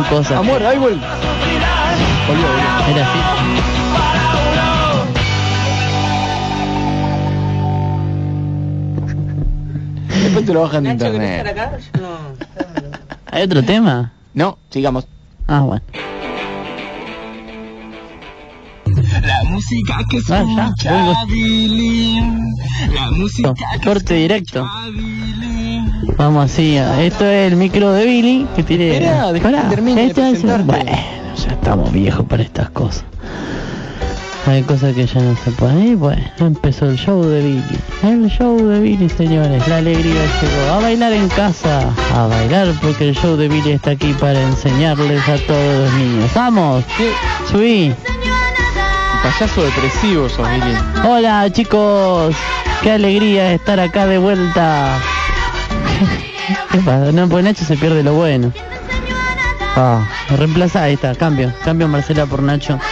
Speaker 5: cosas.
Speaker 4: Amor, ahí vuelve.
Speaker 5: Era así.
Speaker 4: Después te lo bajan de internet.
Speaker 5: ¿Hay otro tema?
Speaker 4: No, sigamos.
Speaker 5: Ah, bueno.
Speaker 15: La música que
Speaker 5: Ah, ya,
Speaker 15: escucha. Billy. La música que
Speaker 5: Corte directo. Vamos así. Esto es el micro de Billy que tiene.
Speaker 4: Esperá, dejá que de
Speaker 5: es-. Bueno, ya estamos viejos para estas cosas. Hay cosas que ya no se pueden. Y bueno, empezó el show de Billy. El show de Billy, señores. La alegría llegó. A bailar en casa. A bailar porque el show de Billy está aquí para enseñarles a todos los niños. ¡Vamos! Subí.
Speaker 4: Payaso depresivo sos, Billy.
Speaker 5: Hola chicos, qué alegría estar acá de vuelta. ¿Qué pasa? No, pues Nacho se pierde lo bueno. Ah, reemplaza, ahí está, cambio, cambio Marcela por Nacho.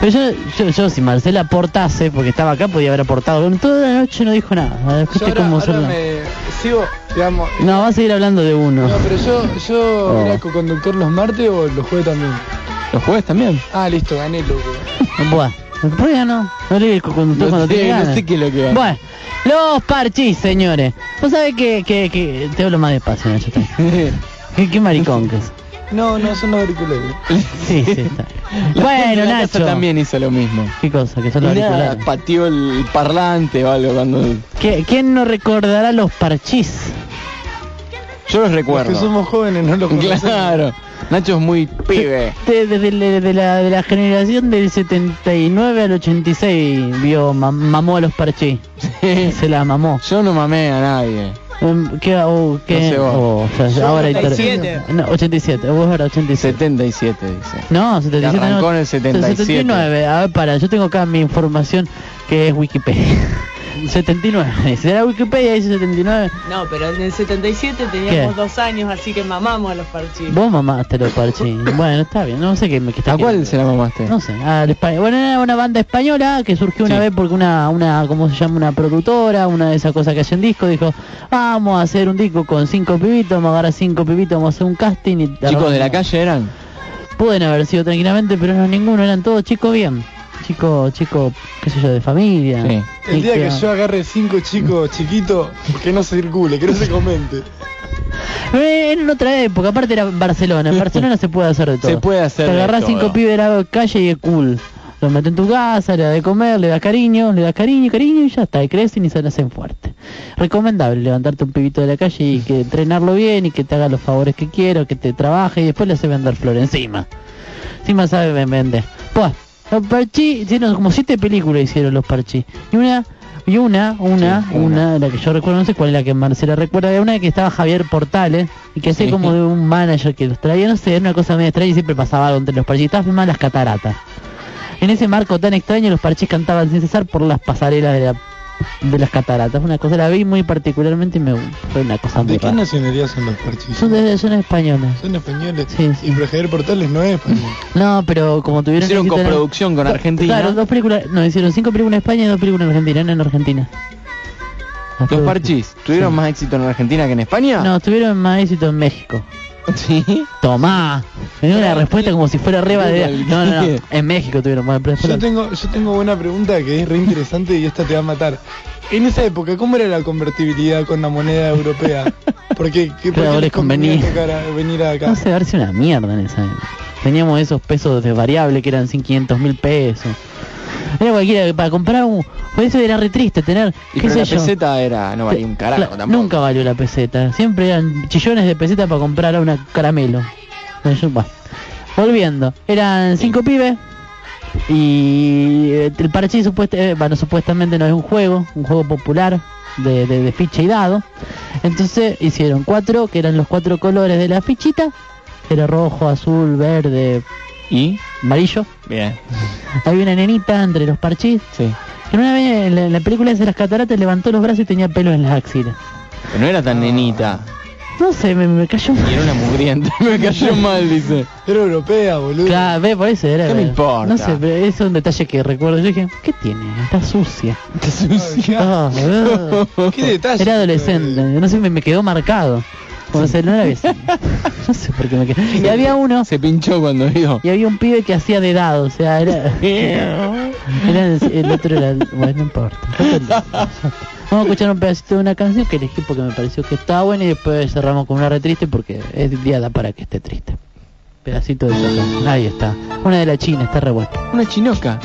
Speaker 5: Pero yo, yo, yo si Marcela aportase, porque estaba acá, podía haber aportado. Toda la noche no dijo nada. ¿Viste
Speaker 14: Yo ahora,
Speaker 5: cómo
Speaker 14: ahora
Speaker 5: son las-
Speaker 14: me sigo, digamos.
Speaker 5: No, va a seguir hablando de uno.
Speaker 14: No, pero yo, yo
Speaker 5: Oh.
Speaker 14: era co-conductor los martes o los jueves también.
Speaker 4: ¿Los jueves también?
Speaker 14: Ah, listo, gané, loco.
Speaker 5: Bueno, ¿por qué no? No le conductor
Speaker 4: No
Speaker 5: cuando
Speaker 4: sé,
Speaker 5: tiene
Speaker 4: no
Speaker 5: ganas.
Speaker 4: sé qué es lo que va.
Speaker 5: Bueno, los parchís, señores. Vos sabés que, que, que te hablo más despacio, Nacho. ¿Qué, qué maricón que es.
Speaker 14: No, no, son los auriculares.
Speaker 5: Sí, sí, está.
Speaker 4: La
Speaker 5: Bueno, Nacho.
Speaker 4: también hizo lo mismo.
Speaker 5: ¿Qué cosa? Que son los
Speaker 4: nada,
Speaker 5: auriculares.
Speaker 4: pateó el parlante o algo cuando...
Speaker 5: ¿Qué- ¿Quién no recordará los parchís?
Speaker 4: Yo los
Speaker 14: Los
Speaker 4: recuerdo.
Speaker 14: que somos jóvenes no los conocemos.
Speaker 4: Claro. Nacho es muy pibe.
Speaker 5: De, de- de- de la, de la generación del 79 al 86 vio, mam- mamó a los parchís. Se la mamó.
Speaker 4: Yo no mamé a nadie.
Speaker 5: Em, ¿Qué? oh, qué?
Speaker 4: No sé vos.
Speaker 5: Oh, o sea, ahora hay
Speaker 14: 87.
Speaker 5: No, 87. Vos ahora 87.
Speaker 4: 77 dice.
Speaker 5: No, 77
Speaker 4: Arrancó
Speaker 5: no.
Speaker 4: en el 77.
Speaker 5: 79. A ver, para, yo tengo acá mi información que es Wikipedia. 79. ¿Será Wikipedia dice 79?
Speaker 2: No, pero en el 77 teníamos
Speaker 5: ¿Qué?
Speaker 2: dos años, así que mamamos a los parchís.
Speaker 5: Vos mamaste los parchís. bueno, está bien. No sé qué me está
Speaker 4: ¿A cuál se la mamaste?
Speaker 5: No sé, al espa- bueno, era una banda española que surgió una
Speaker 4: Sí.
Speaker 5: vez porque una, una, ¿cómo se llama? Una productora, una de esas cosas que hacen disco, dijo, vamos a hacer un disco con cinco pibitos, vamos a agarrar cinco pibitos, vamos a hacer un casting y
Speaker 4: ¿Chicos de la calle eran?
Speaker 5: Pueden haber sido tranquilamente, pero no ninguno, eran todos chicos bien. Chicos, chicos, qué sé yo, de familia.
Speaker 4: Sí.
Speaker 13: El día que yo agarre cinco chicos chiquitos, que no circule, que no se comente.
Speaker 5: Eh, en otra época, aparte era Barcelona. En Barcelona se puede hacer de todo.
Speaker 4: Se puede hacer
Speaker 5: Te
Speaker 4: de
Speaker 5: agarrás
Speaker 4: todo.
Speaker 5: cinco pibes de la calle y es cool. Los metes en tu casa, le das de comer, le das cariño, le das cariño, cariño y ya está. Y crecen y se hacen fuertes. Recomendable levantarte un pibito de la calle y que entrenarlo bien y que te haga los favores que quiero, que te trabaje y después le hace vender flores encima. Encima sabe ven- vender. Pues, los parchí hicieron como siete películas hicieron los parchí. Y una, y una, una,
Speaker 4: Sí,
Speaker 5: una, la que yo recuerdo, no sé cuál es la que Marcela recuerda, había una que estaba Javier Portales y que hacía
Speaker 4: Sí.
Speaker 5: como de un manager que los traía, no sé, era una cosa medio extraña y siempre pasaba algo entre los parchís. Estaba filmada las cataratas. En ese marco tan extraño los parchís cantaban sin cesar por las pasarelas de, la- de las cataratas. Una cosa la vi muy particularmente y me fue una cosa muy
Speaker 13: ¿De qué nacionalidad son los parchís?
Speaker 5: Son, de, son españolas.
Speaker 13: Son españoles.
Speaker 5: Sí, sí.
Speaker 13: Y pero Javier Portales no es español.
Speaker 5: No, pero como tuvieron
Speaker 4: Hicieron coproducción con Argentina.
Speaker 5: Claro, dos películas, no, hicieron cinco películas en España y dos películas en Argentina, eran en Argentina. Las
Speaker 4: ¿Los parchís tuvieron
Speaker 5: Sí.
Speaker 4: más éxito en Argentina que en España?
Speaker 5: No, tuvieron más éxito en México.
Speaker 4: Sí.
Speaker 5: Tomá. Me dio una respuesta como si fuera reba de... No, no, no. En México tuvieron más
Speaker 13: Yo tengo, yo tengo una pregunta que es re interesante y esta te va a matar. En esa época, ¿cómo era la convertibilidad con la moneda europea? Porque ¿qué, por qué
Speaker 5: les convenía.
Speaker 13: venir acá?
Speaker 5: No sé, verse una mierda en esa época. Teníamos esos pesos de variable que eran 500 mil pesos. Era cualquiera, para comprar un... Por eso era re triste tener...
Speaker 4: Y
Speaker 5: qué sé
Speaker 4: la
Speaker 5: yo.
Speaker 4: peseta era, no valía un carajo
Speaker 5: Cla-
Speaker 4: tampoco.
Speaker 5: Nunca valió la peseta. Siempre eran chillones de peseta para comprar una caramelo. Bueno, yo- bueno. Volviendo. Eran cinco pibes. Y eh, el parchís supuest eh, bueno, supuestamente no es un juego, un juego popular de, de, de ficha y dado. Entonces hicieron cuatro, que eran los cuatro colores de la fichita. Era rojo, azul, verde,
Speaker 4: ¿Y?
Speaker 5: amarillo.
Speaker 4: Bien.
Speaker 5: Había una nenita entre los parchís.
Speaker 4: Sí.
Speaker 5: Que una vez en la, en la película de las cataratas levantó los brazos y tenía pelo en las axilas.
Speaker 4: Pero no era tan nenita.
Speaker 5: No sé, me, me cayó
Speaker 4: Y era una mugrienta. Me cayó mal, dice.
Speaker 13: Era europea, boludo.
Speaker 5: Claro, ve, por eso era.
Speaker 4: ¿Qué me importa?
Speaker 5: No sé, pero es un detalle que recuerdo. Yo dije, ¿qué tiene? Está sucia.
Speaker 13: Qué sucia.
Speaker 5: Ah, ah.
Speaker 13: Qué detalle.
Speaker 5: Era adolescente, no sé, me, me quedó marcado. Como se no sé por qué me quedó. Y había uno,
Speaker 4: Se pinchó cuando vio.
Speaker 5: y había un pibe que hacía de dado, o sea, era. era el, el otro era. Bueno, no importa. Vamos a escuchar un pedacito de una canción que elegí porque me pareció que estaba buena y después cerramos con una re triste porque es día da para que esté triste. Pedacito de esa Ahí está. Una de la China, está re buena.
Speaker 4: Una chinoca.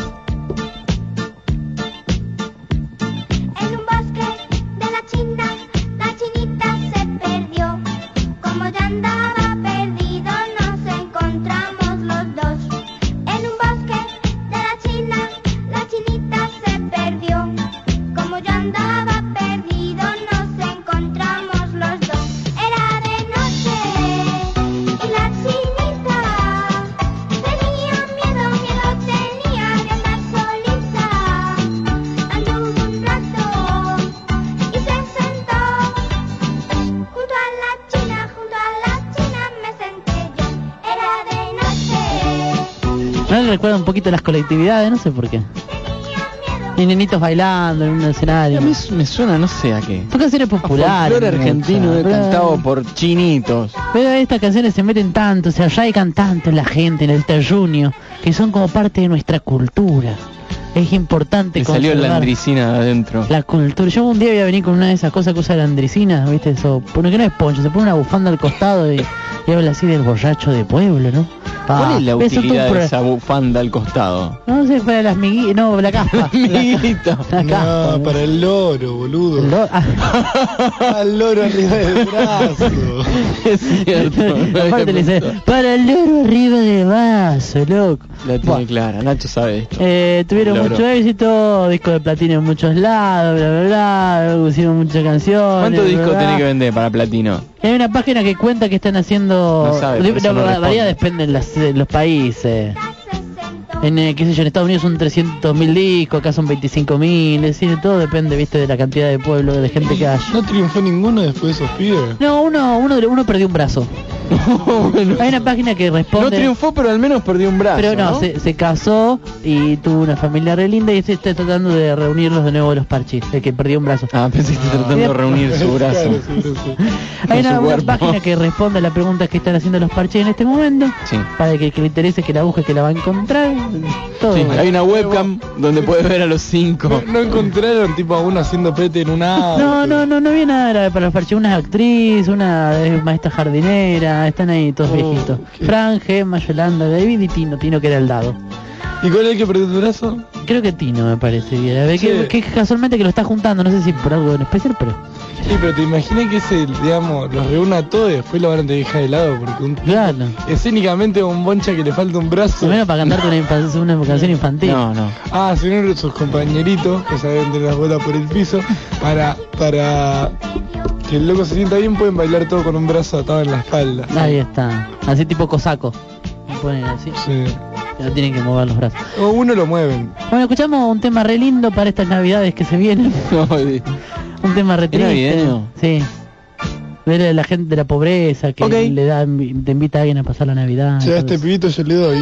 Speaker 5: Poquito las colectividades, no sé por qué. Y nenitos bailando en un escenario.
Speaker 4: A mí me suena, no sé a qué.
Speaker 5: Son canciones populares.
Speaker 4: Folclore argentino
Speaker 5: muchas, pero-
Speaker 4: cantado por chinitos.
Speaker 5: Pero estas canciones se meten tanto, se arraigan tanto en la gente, en el terruño, que son como parte de nuestra cultura. Es importante
Speaker 4: Le salió la andricina de adentro.
Speaker 5: la cultura. Yo un día voy a venir con una de esas cosas que usa la andricina, ¿viste? Eso, porque no es poncho, se pone una bufanda al costado y, y habla así del borracho de pueblo, ¿no?
Speaker 4: ¿Cuál
Speaker 5: Ah,
Speaker 4: es la
Speaker 5: es
Speaker 4: utilidad de esa bufanda al costado?
Speaker 5: No sé, para las miguitas, no, la caspa. La caspa.
Speaker 13: No, para el loro, boludo.
Speaker 5: El lo- ah,
Speaker 13: Al loro arriba del brazo.
Speaker 4: cierto. no
Speaker 5: aparte le dice, para el loro arriba del vaso, loco.
Speaker 4: La tiene
Speaker 5: Buah.
Speaker 4: clara, Nacho sabe esto.
Speaker 5: Eh, tuvieron mucho éxito, disco de platino en muchos lados, bla bla bla, hicieron muchas canciones.
Speaker 4: ¿Cuántos discos tenés que vender para platino?
Speaker 5: Hay una página que cuenta que están haciendo...
Speaker 4: No sabe, no
Speaker 5: la
Speaker 4: responde.
Speaker 5: variedad depende de las- de los países. En, eh, qué sé yo, en Estados Unidos son 300.000 discos, acá son 25.000, es decir, todo depende, viste, de la cantidad de pueblo, de gente que haya.
Speaker 16: ¿No triunfó ninguno después de esos pibes?
Speaker 5: No, uno, uno, uno perdió un brazo. Hay una página que
Speaker 4: No
Speaker 5: responde...
Speaker 4: triunfó, pero al menos perdió un brazo.
Speaker 5: Pero no, Se, se casó y tuvo una familia re linda y se está tratando de reunirlos de nuevo los parchis, el que perdió un brazo.
Speaker 4: Ah, pensé que estaba tratando de reunir su brazo.
Speaker 5: Hay una,
Speaker 4: su
Speaker 5: una página que responde a las preguntas que están haciendo los parches en este momento.
Speaker 4: Sí.
Speaker 5: Para que, que le interese que la busque, que la va a encontrar. Todo.
Speaker 4: Sí, hay una webcam donde puedes ver a los cinco.
Speaker 16: No, no encontraron tipo a uno haciendo pete en un auto.
Speaker 5: No, no, no, no había nada para los parches. Una actriz, una es maestra jardinera, están ahí todos
Speaker 16: Oh,
Speaker 5: viejitos.
Speaker 16: qué-
Speaker 5: Fran, Gemma, Yolanda, David y Tino. Tino que era el dado.
Speaker 16: ¿Y cuál es el que perdió tu brazo?
Speaker 5: Creo que Tino me parece. bien. A ver,
Speaker 16: Sí.
Speaker 5: que, que casualmente que lo está juntando, no sé si por algo en especial, pero...
Speaker 16: Sí, pero te imaginas que ese, digamos, los reúna a todos y después lo van a dejar de lado porque un
Speaker 5: Claro.
Speaker 16: escénicamente un boncha que le falta un brazo.
Speaker 5: Primero para cantarte una, infan- una canción infantil.
Speaker 4: No, no.
Speaker 16: Ah, señor sus compañeritos que saben tener las bolas por el piso para para que el loco se sienta bien pueden bailar todo con un brazo atado en la espalda.
Speaker 5: Ahí está. Así tipo cosaco. Me ponen así.
Speaker 16: Sí.
Speaker 5: No tienen que mover los brazos.
Speaker 16: O uno lo mueven.
Speaker 5: Bueno, escuchamos un tema re lindo para estas navidades que se vienen. un tema re triste. Sí. De la gente de la pobreza que le da, te invita a alguien a pasar la Navidad. Y
Speaker 16: a
Speaker 5: todo
Speaker 16: este pibito yo le doy.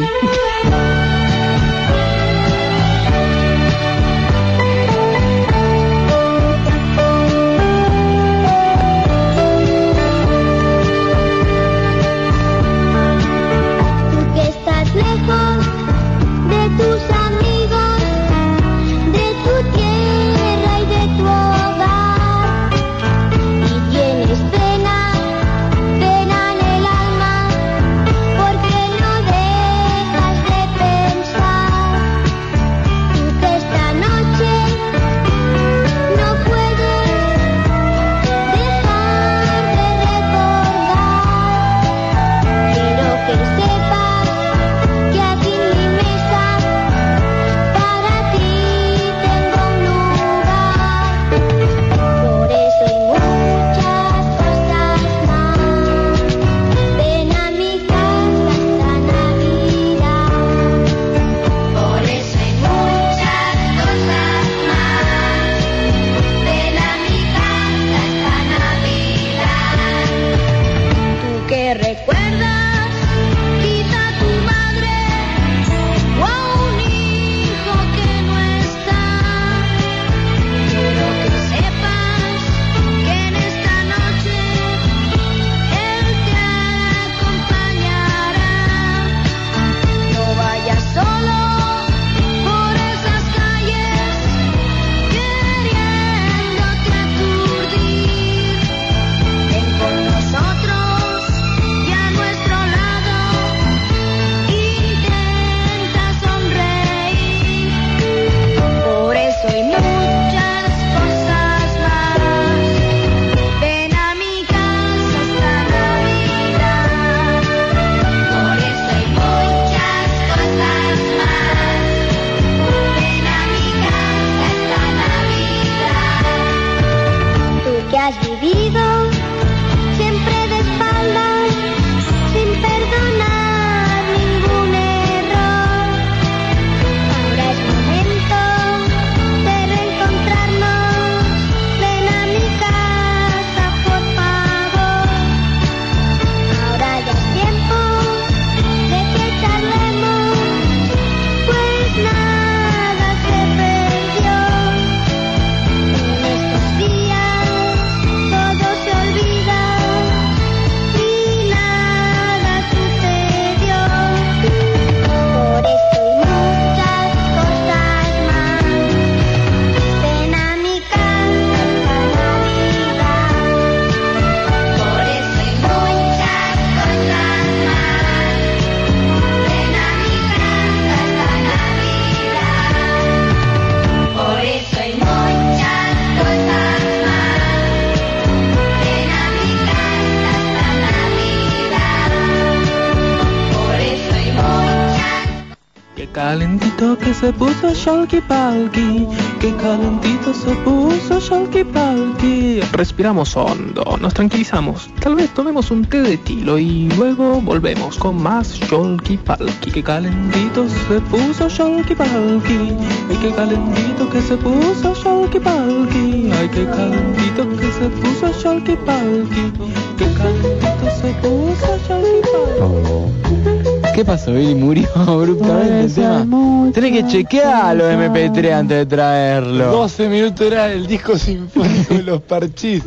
Speaker 11: Se puso Sholky Palki, qué calentito se puso Sholky Palki. Respiramos hondo, nos tranquilizamos. Tal vez tomemos un té de tilo y luego volvemos con más Sholky Palki. Qué calentito se puso Sholky Palki, ay qué calentito que se puso Sholky Palki, ay qué calentito que se puso Sholky Palki, qué calentito se puso Sholky.
Speaker 4: ¿Qué pasó, Billy? Murió abruptamente el tema. Tenés que chequear los MP3 antes de traerlo.
Speaker 13: 12 minutos era el disco sinfónico de los parchís.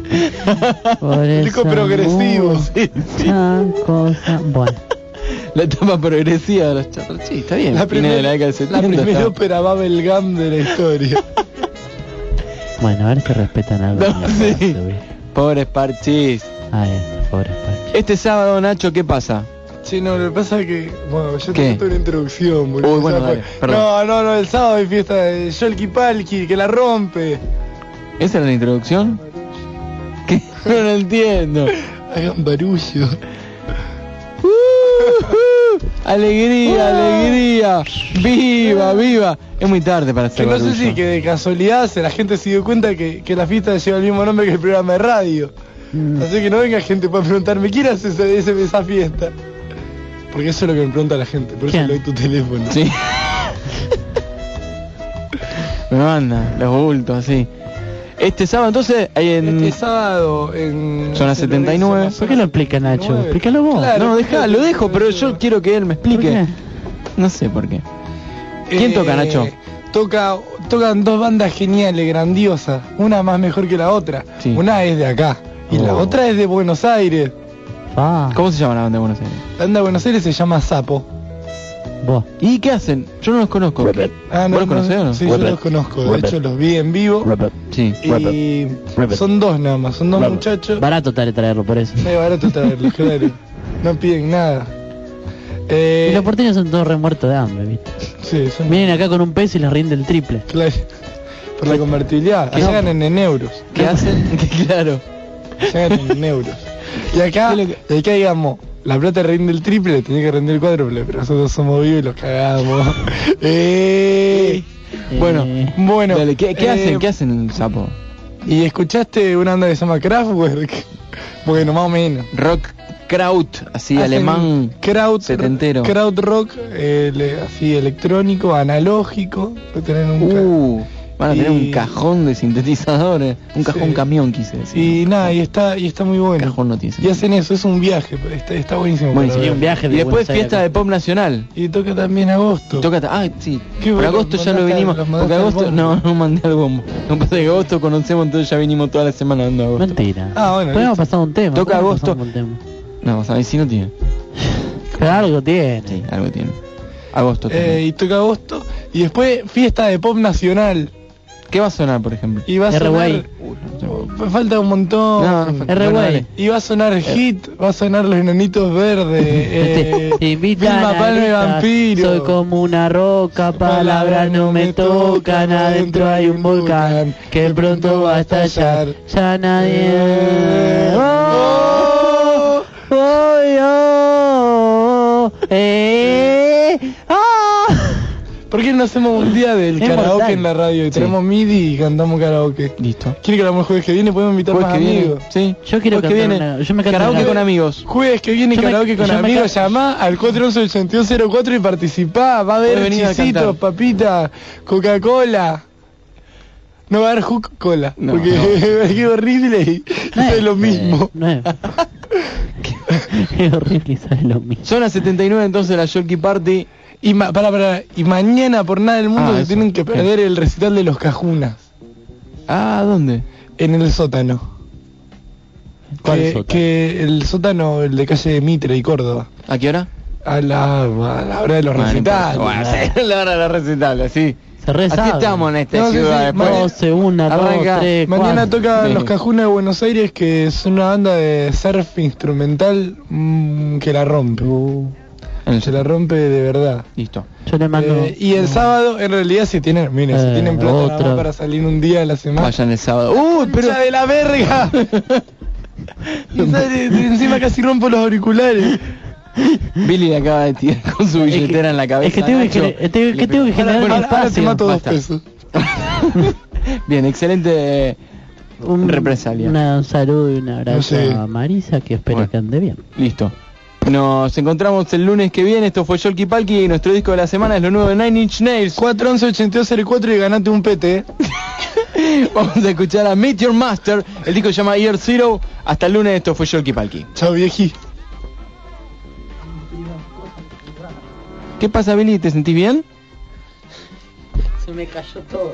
Speaker 5: Por
Speaker 13: Disco progresivo.
Speaker 5: mucha cosa. Bueno,
Speaker 4: La etapa progresiva de los. Sí, está bien.
Speaker 13: La,
Speaker 4: fines
Speaker 13: primer-
Speaker 4: de la década del
Speaker 13: la
Speaker 4: 70.
Speaker 13: primera
Speaker 4: está-
Speaker 13: ópera Bubblegum de la historia.
Speaker 5: bueno, a ver si respetan algo.
Speaker 4: No, sí. Pobres parchís.
Speaker 5: Ay, pobre Pachi.
Speaker 4: Este sábado, Nacho, ¿qué pasa?
Speaker 13: Sí, no, lo que pasa es que, bueno, yo
Speaker 4: ¿Qué?
Speaker 13: tengo una introducción, boludo.
Speaker 4: Uy, bueno, dale,
Speaker 13: no, no, no, el sábado hay fiesta de Sholky Palki, que la rompe.
Speaker 4: ¿Esa era la introducción? ¿Qué? No lo entiendo.
Speaker 13: Hagan barullo.
Speaker 4: Alegría, alegría. Viva, viva. Es muy tarde para
Speaker 13: Que
Speaker 4: hacer
Speaker 13: no sé si que de casualidad se la gente se dio cuenta que, que la fiesta lleva el mismo nombre que el programa de radio.
Speaker 5: Mm.
Speaker 13: Así que no venga gente para preguntarme, ¿quién hace esa fiesta? Porque eso es lo que me pregunta la gente, por eso le doy tu teléfono.
Speaker 4: Sí. Me manda los bultos así. Este sábado entonces hay en...
Speaker 13: Este sábado en...
Speaker 4: Zona
Speaker 13: se lo
Speaker 4: 79.
Speaker 13: dice,
Speaker 5: ¿Por qué lo explica Nacho? Explícalo vos.
Speaker 13: Claro.
Speaker 4: no, deja, lo dejo, pero yo quiero que él me
Speaker 5: ¿Por
Speaker 4: explique. No sé por qué. ¿Quién
Speaker 13: Eh,
Speaker 4: toca, Nacho?
Speaker 13: Toca, tocan dos bandas geniales, grandiosas. Una más mejor que la otra.
Speaker 4: Sí.
Speaker 13: Una es de acá. Y la
Speaker 4: Oh.
Speaker 13: otra es de Buenos Aires.
Speaker 5: Ah,
Speaker 4: ¿Cómo se llama la banda de Buenos Aires?
Speaker 13: La banda de Buenos Aires se llama Sapo.
Speaker 5: vos.
Speaker 4: ¿Y qué hacen? Yo no los conozco.
Speaker 13: Ah,
Speaker 4: ¿Vos los conocés o no?
Speaker 13: Sí, yo los conozco. De hecho, los vi en vivo.
Speaker 4: Sí.
Speaker 13: Y son dos nada más. Son dos muchachos.
Speaker 5: Barato tal traerlo, por eso.
Speaker 13: Es barato traerlos, claro. No piden nada. Eh,
Speaker 5: Y los porteños son todos remuertos de hambre, ¿viste?
Speaker 13: sí, son
Speaker 5: Vienen acá con un peso y les rinde el triple.
Speaker 13: claro. Por la convertibilidad.
Speaker 4: ¿Qué?
Speaker 13: Allá ganan en euros.
Speaker 4: ¿Qué hacen? Que claro.
Speaker 13: En euros. Y acá, y acá digamos, la plata rinde el triple, tenía que rendir el cuádruple, pero nosotros somos vivos y los cagamos. eh,
Speaker 4: Bueno,
Speaker 5: Eh,
Speaker 13: bueno,
Speaker 4: Dale, ¿qué, qué
Speaker 13: eh,
Speaker 4: hacen? ¿Qué hacen el sapo?
Speaker 13: ¿Y escuchaste una banda que se llama Kraftwerk? Bueno, más o menos.
Speaker 4: Rock kraut, así
Speaker 13: Hacen
Speaker 4: alemán.
Speaker 13: kraut,
Speaker 4: setentero.
Speaker 13: kraut rock, eh, le- así electrónico, analógico. Tener un
Speaker 4: Uh, van a tener
Speaker 13: Y-
Speaker 4: un cajón de sintetizadores. Un cajón
Speaker 13: Sí.
Speaker 4: camión, quise decir.
Speaker 13: y nada, y está, y está muy bueno.
Speaker 4: Cajón no tiene
Speaker 13: Y hacen eso, es un viaje, está, está buenísimo.
Speaker 5: Y un viaje de
Speaker 4: Y después
Speaker 5: Aires
Speaker 4: fiesta de pop nacional.
Speaker 13: Y toca también agosto.
Speaker 4: Toca, ah, sí. Por
Speaker 13: bueno,
Speaker 4: agosto ya lo vinimos. Porque agosto, no, no mandé al bombo. No pasa que agosto conocemos, entonces ya vinimos toda la semana dando agosto.
Speaker 5: Mentira.
Speaker 13: Ah, bueno,
Speaker 5: Podemos
Speaker 13: listo.
Speaker 5: pasar un tema.
Speaker 4: Toca agosto.
Speaker 5: tema.
Speaker 4: No, a ver si no tiene.
Speaker 5: Pero algo tiene.
Speaker 4: Sí, algo tiene. Agosto.
Speaker 13: Eh, y toca agosto. Y después fiesta de pop nacional.
Speaker 4: ¿Qué va a sonar, por ejemplo?
Speaker 13: Y va a sonar... Uh, Falta un montón.
Speaker 4: No, no falta.
Speaker 5: R-Way.
Speaker 4: Bueno, dale.
Speaker 13: Y va a sonar hit, va a sonar los enanitos verdes. Eh, Vilma
Speaker 5: a
Speaker 13: Palma y Vampiro.
Speaker 5: Soy como una roca, palabras no me tocan, adentro hay un volcán que pronto va a estallar. Ya nadie. Oh, oh, oh, eh, ah.
Speaker 13: ¿Por qué no hacemos un día del
Speaker 5: Es
Speaker 13: karaoke
Speaker 5: mortal.
Speaker 13: en la radio? Y
Speaker 4: Sí.
Speaker 13: tenemos MIDI y cantamos karaoke.
Speaker 4: Listo.
Speaker 13: ¿Quiere que hagamos el jueves que viene? Podemos invitar
Speaker 4: Jueves
Speaker 13: más
Speaker 4: que viene.
Speaker 13: amigos.
Speaker 4: Sí.
Speaker 5: Yo quiero
Speaker 4: que viene.
Speaker 5: una- yo me canto
Speaker 4: Karaoke
Speaker 5: una-
Speaker 4: con amigos.
Speaker 13: Jueves que viene
Speaker 5: Yo me-
Speaker 13: karaoke con
Speaker 5: yo me
Speaker 13: amigos, llamá al 411-8204 y participá. Va a haber chisitos, papita, Coca-Cola. No va a haber Coca-Cola.
Speaker 4: No,
Speaker 13: porque
Speaker 4: no.
Speaker 13: es horrible y
Speaker 5: No
Speaker 13: es lo mismo.
Speaker 5: No es. es horrible y sabe lo mismo.
Speaker 4: Zona 79 entonces la Yolki Party.
Speaker 13: Y, ma- para, para, y mañana por nada del mundo
Speaker 4: Ah,
Speaker 13: se
Speaker 4: eso.
Speaker 13: tienen que
Speaker 4: ¿Qué?
Speaker 13: perder el recital de los cajunas
Speaker 4: Ah, ¿dónde?
Speaker 13: en el sótano.
Speaker 5: ¿Cuál
Speaker 13: que,
Speaker 5: sótano?
Speaker 13: que el sótano, el de calle Mitre y Córdoba.
Speaker 4: ¿A qué hora?
Speaker 13: A la, a la hora de los recitales.
Speaker 4: Bueno, sí, la hora de los recitales, sí.
Speaker 5: Se
Speaker 4: Así estamos en esta
Speaker 13: No, sí,
Speaker 4: ciudad.
Speaker 13: sí,
Speaker 4: después.
Speaker 13: mañana-
Speaker 5: 12, 1, 2,
Speaker 4: Arranca.
Speaker 5: 3,
Speaker 13: Mañana
Speaker 5: 4.
Speaker 13: toca
Speaker 4: Sí.
Speaker 13: Los Cajunas de Buenos Aires, que es una banda de surf instrumental mm, que la rompe. Se la rompe de verdad.
Speaker 4: Listo.
Speaker 5: Yo le mando.
Speaker 13: Eh, y el sábado, en realidad, si tienen, miren, si
Speaker 5: Eh,
Speaker 13: tienen plata nada
Speaker 5: otra.
Speaker 13: más para salir un día a la semana.
Speaker 4: Vayan el sábado. ¡Uy, pero!
Speaker 13: ¡Concha de la verga! Encima casi rompo los auriculares.
Speaker 4: Billy le acaba de tirar con su billetera en la cabeza.
Speaker 5: es que tengo que
Speaker 4: Nacho.
Speaker 5: gener- tengo-
Speaker 4: Le
Speaker 5: que tengo que generar
Speaker 6: Ahora-
Speaker 5: un
Speaker 6: ahora te
Speaker 5: espacio.
Speaker 6: mato dos pesos.
Speaker 4: Bien, excelente
Speaker 5: Un,
Speaker 4: represalia.
Speaker 5: una- un saludo y un abrazo
Speaker 6: No sé.
Speaker 5: a Marisa que espero
Speaker 4: Bueno.
Speaker 5: que ande bien.
Speaker 4: Listo. Nos encontramos el lunes que viene. Esto fue Yolki Palki y nuestro disco de la semana es lo nuevo de Nine Inch Nails.
Speaker 6: 411 8204 y ganate un PT.
Speaker 4: Vamos a escuchar a Meet Your Master. El disco se llama Year Zero. Hasta el lunes. Esto fue Yolki Palki.
Speaker 6: Chao, vieji.
Speaker 4: ¿Qué pasa, Billy? ¿Te sentís bien?
Speaker 5: Se me cayó todo.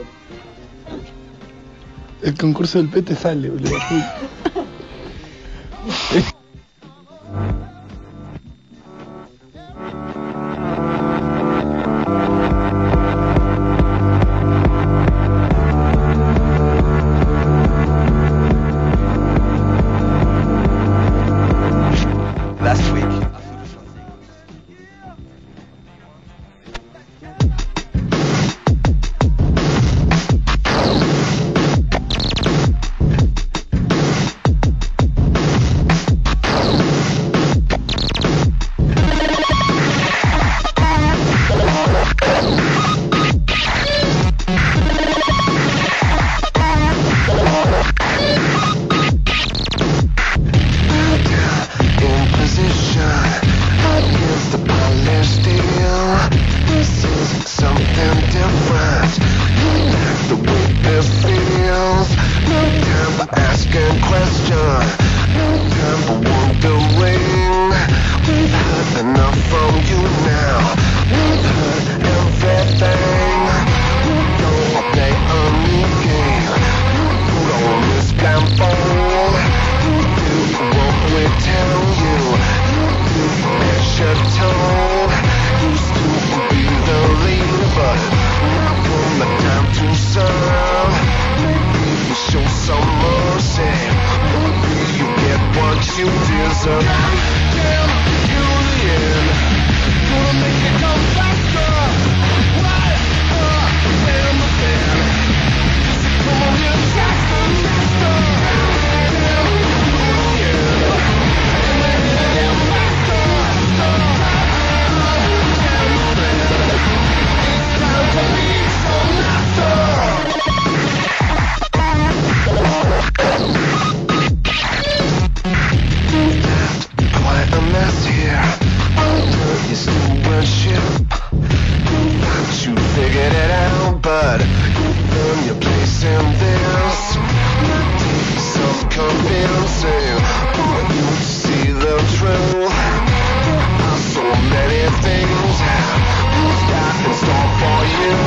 Speaker 6: El concurso del PT sale, boludo.
Speaker 17: many things we've got in store for you.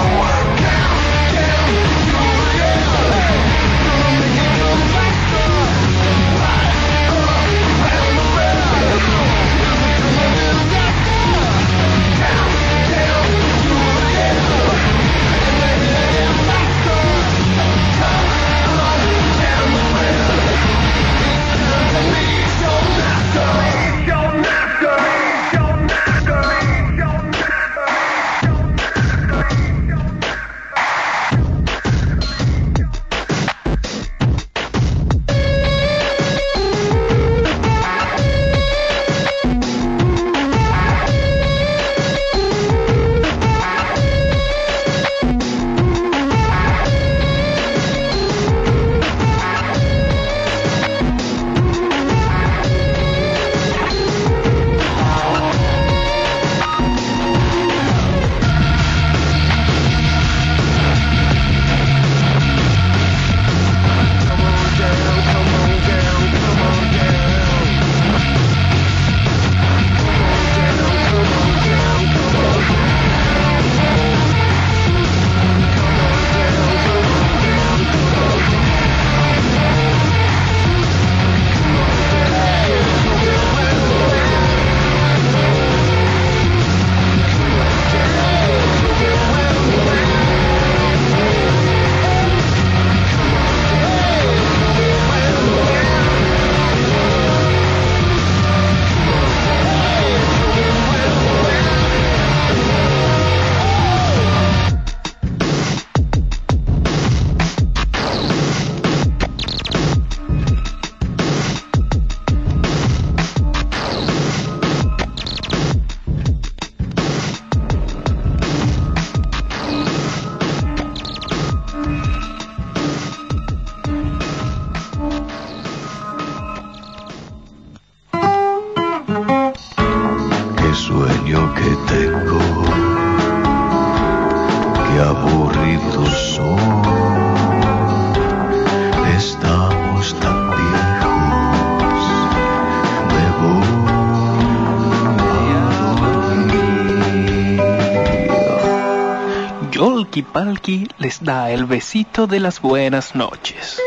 Speaker 18: Palki les da el besito de las buenas noches.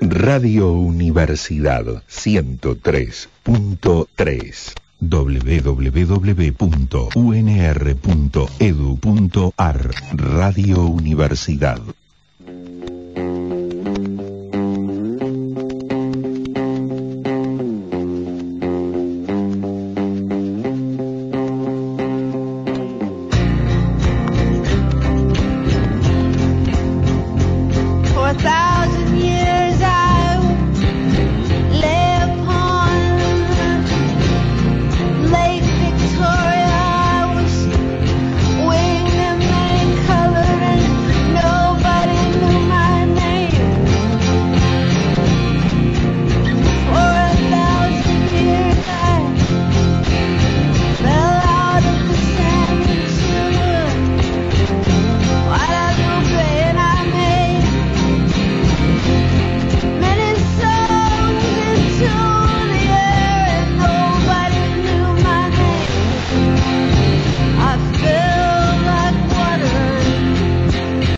Speaker 19: Radio Universidad 103.3 www.unr.edu.ar Radio Universidad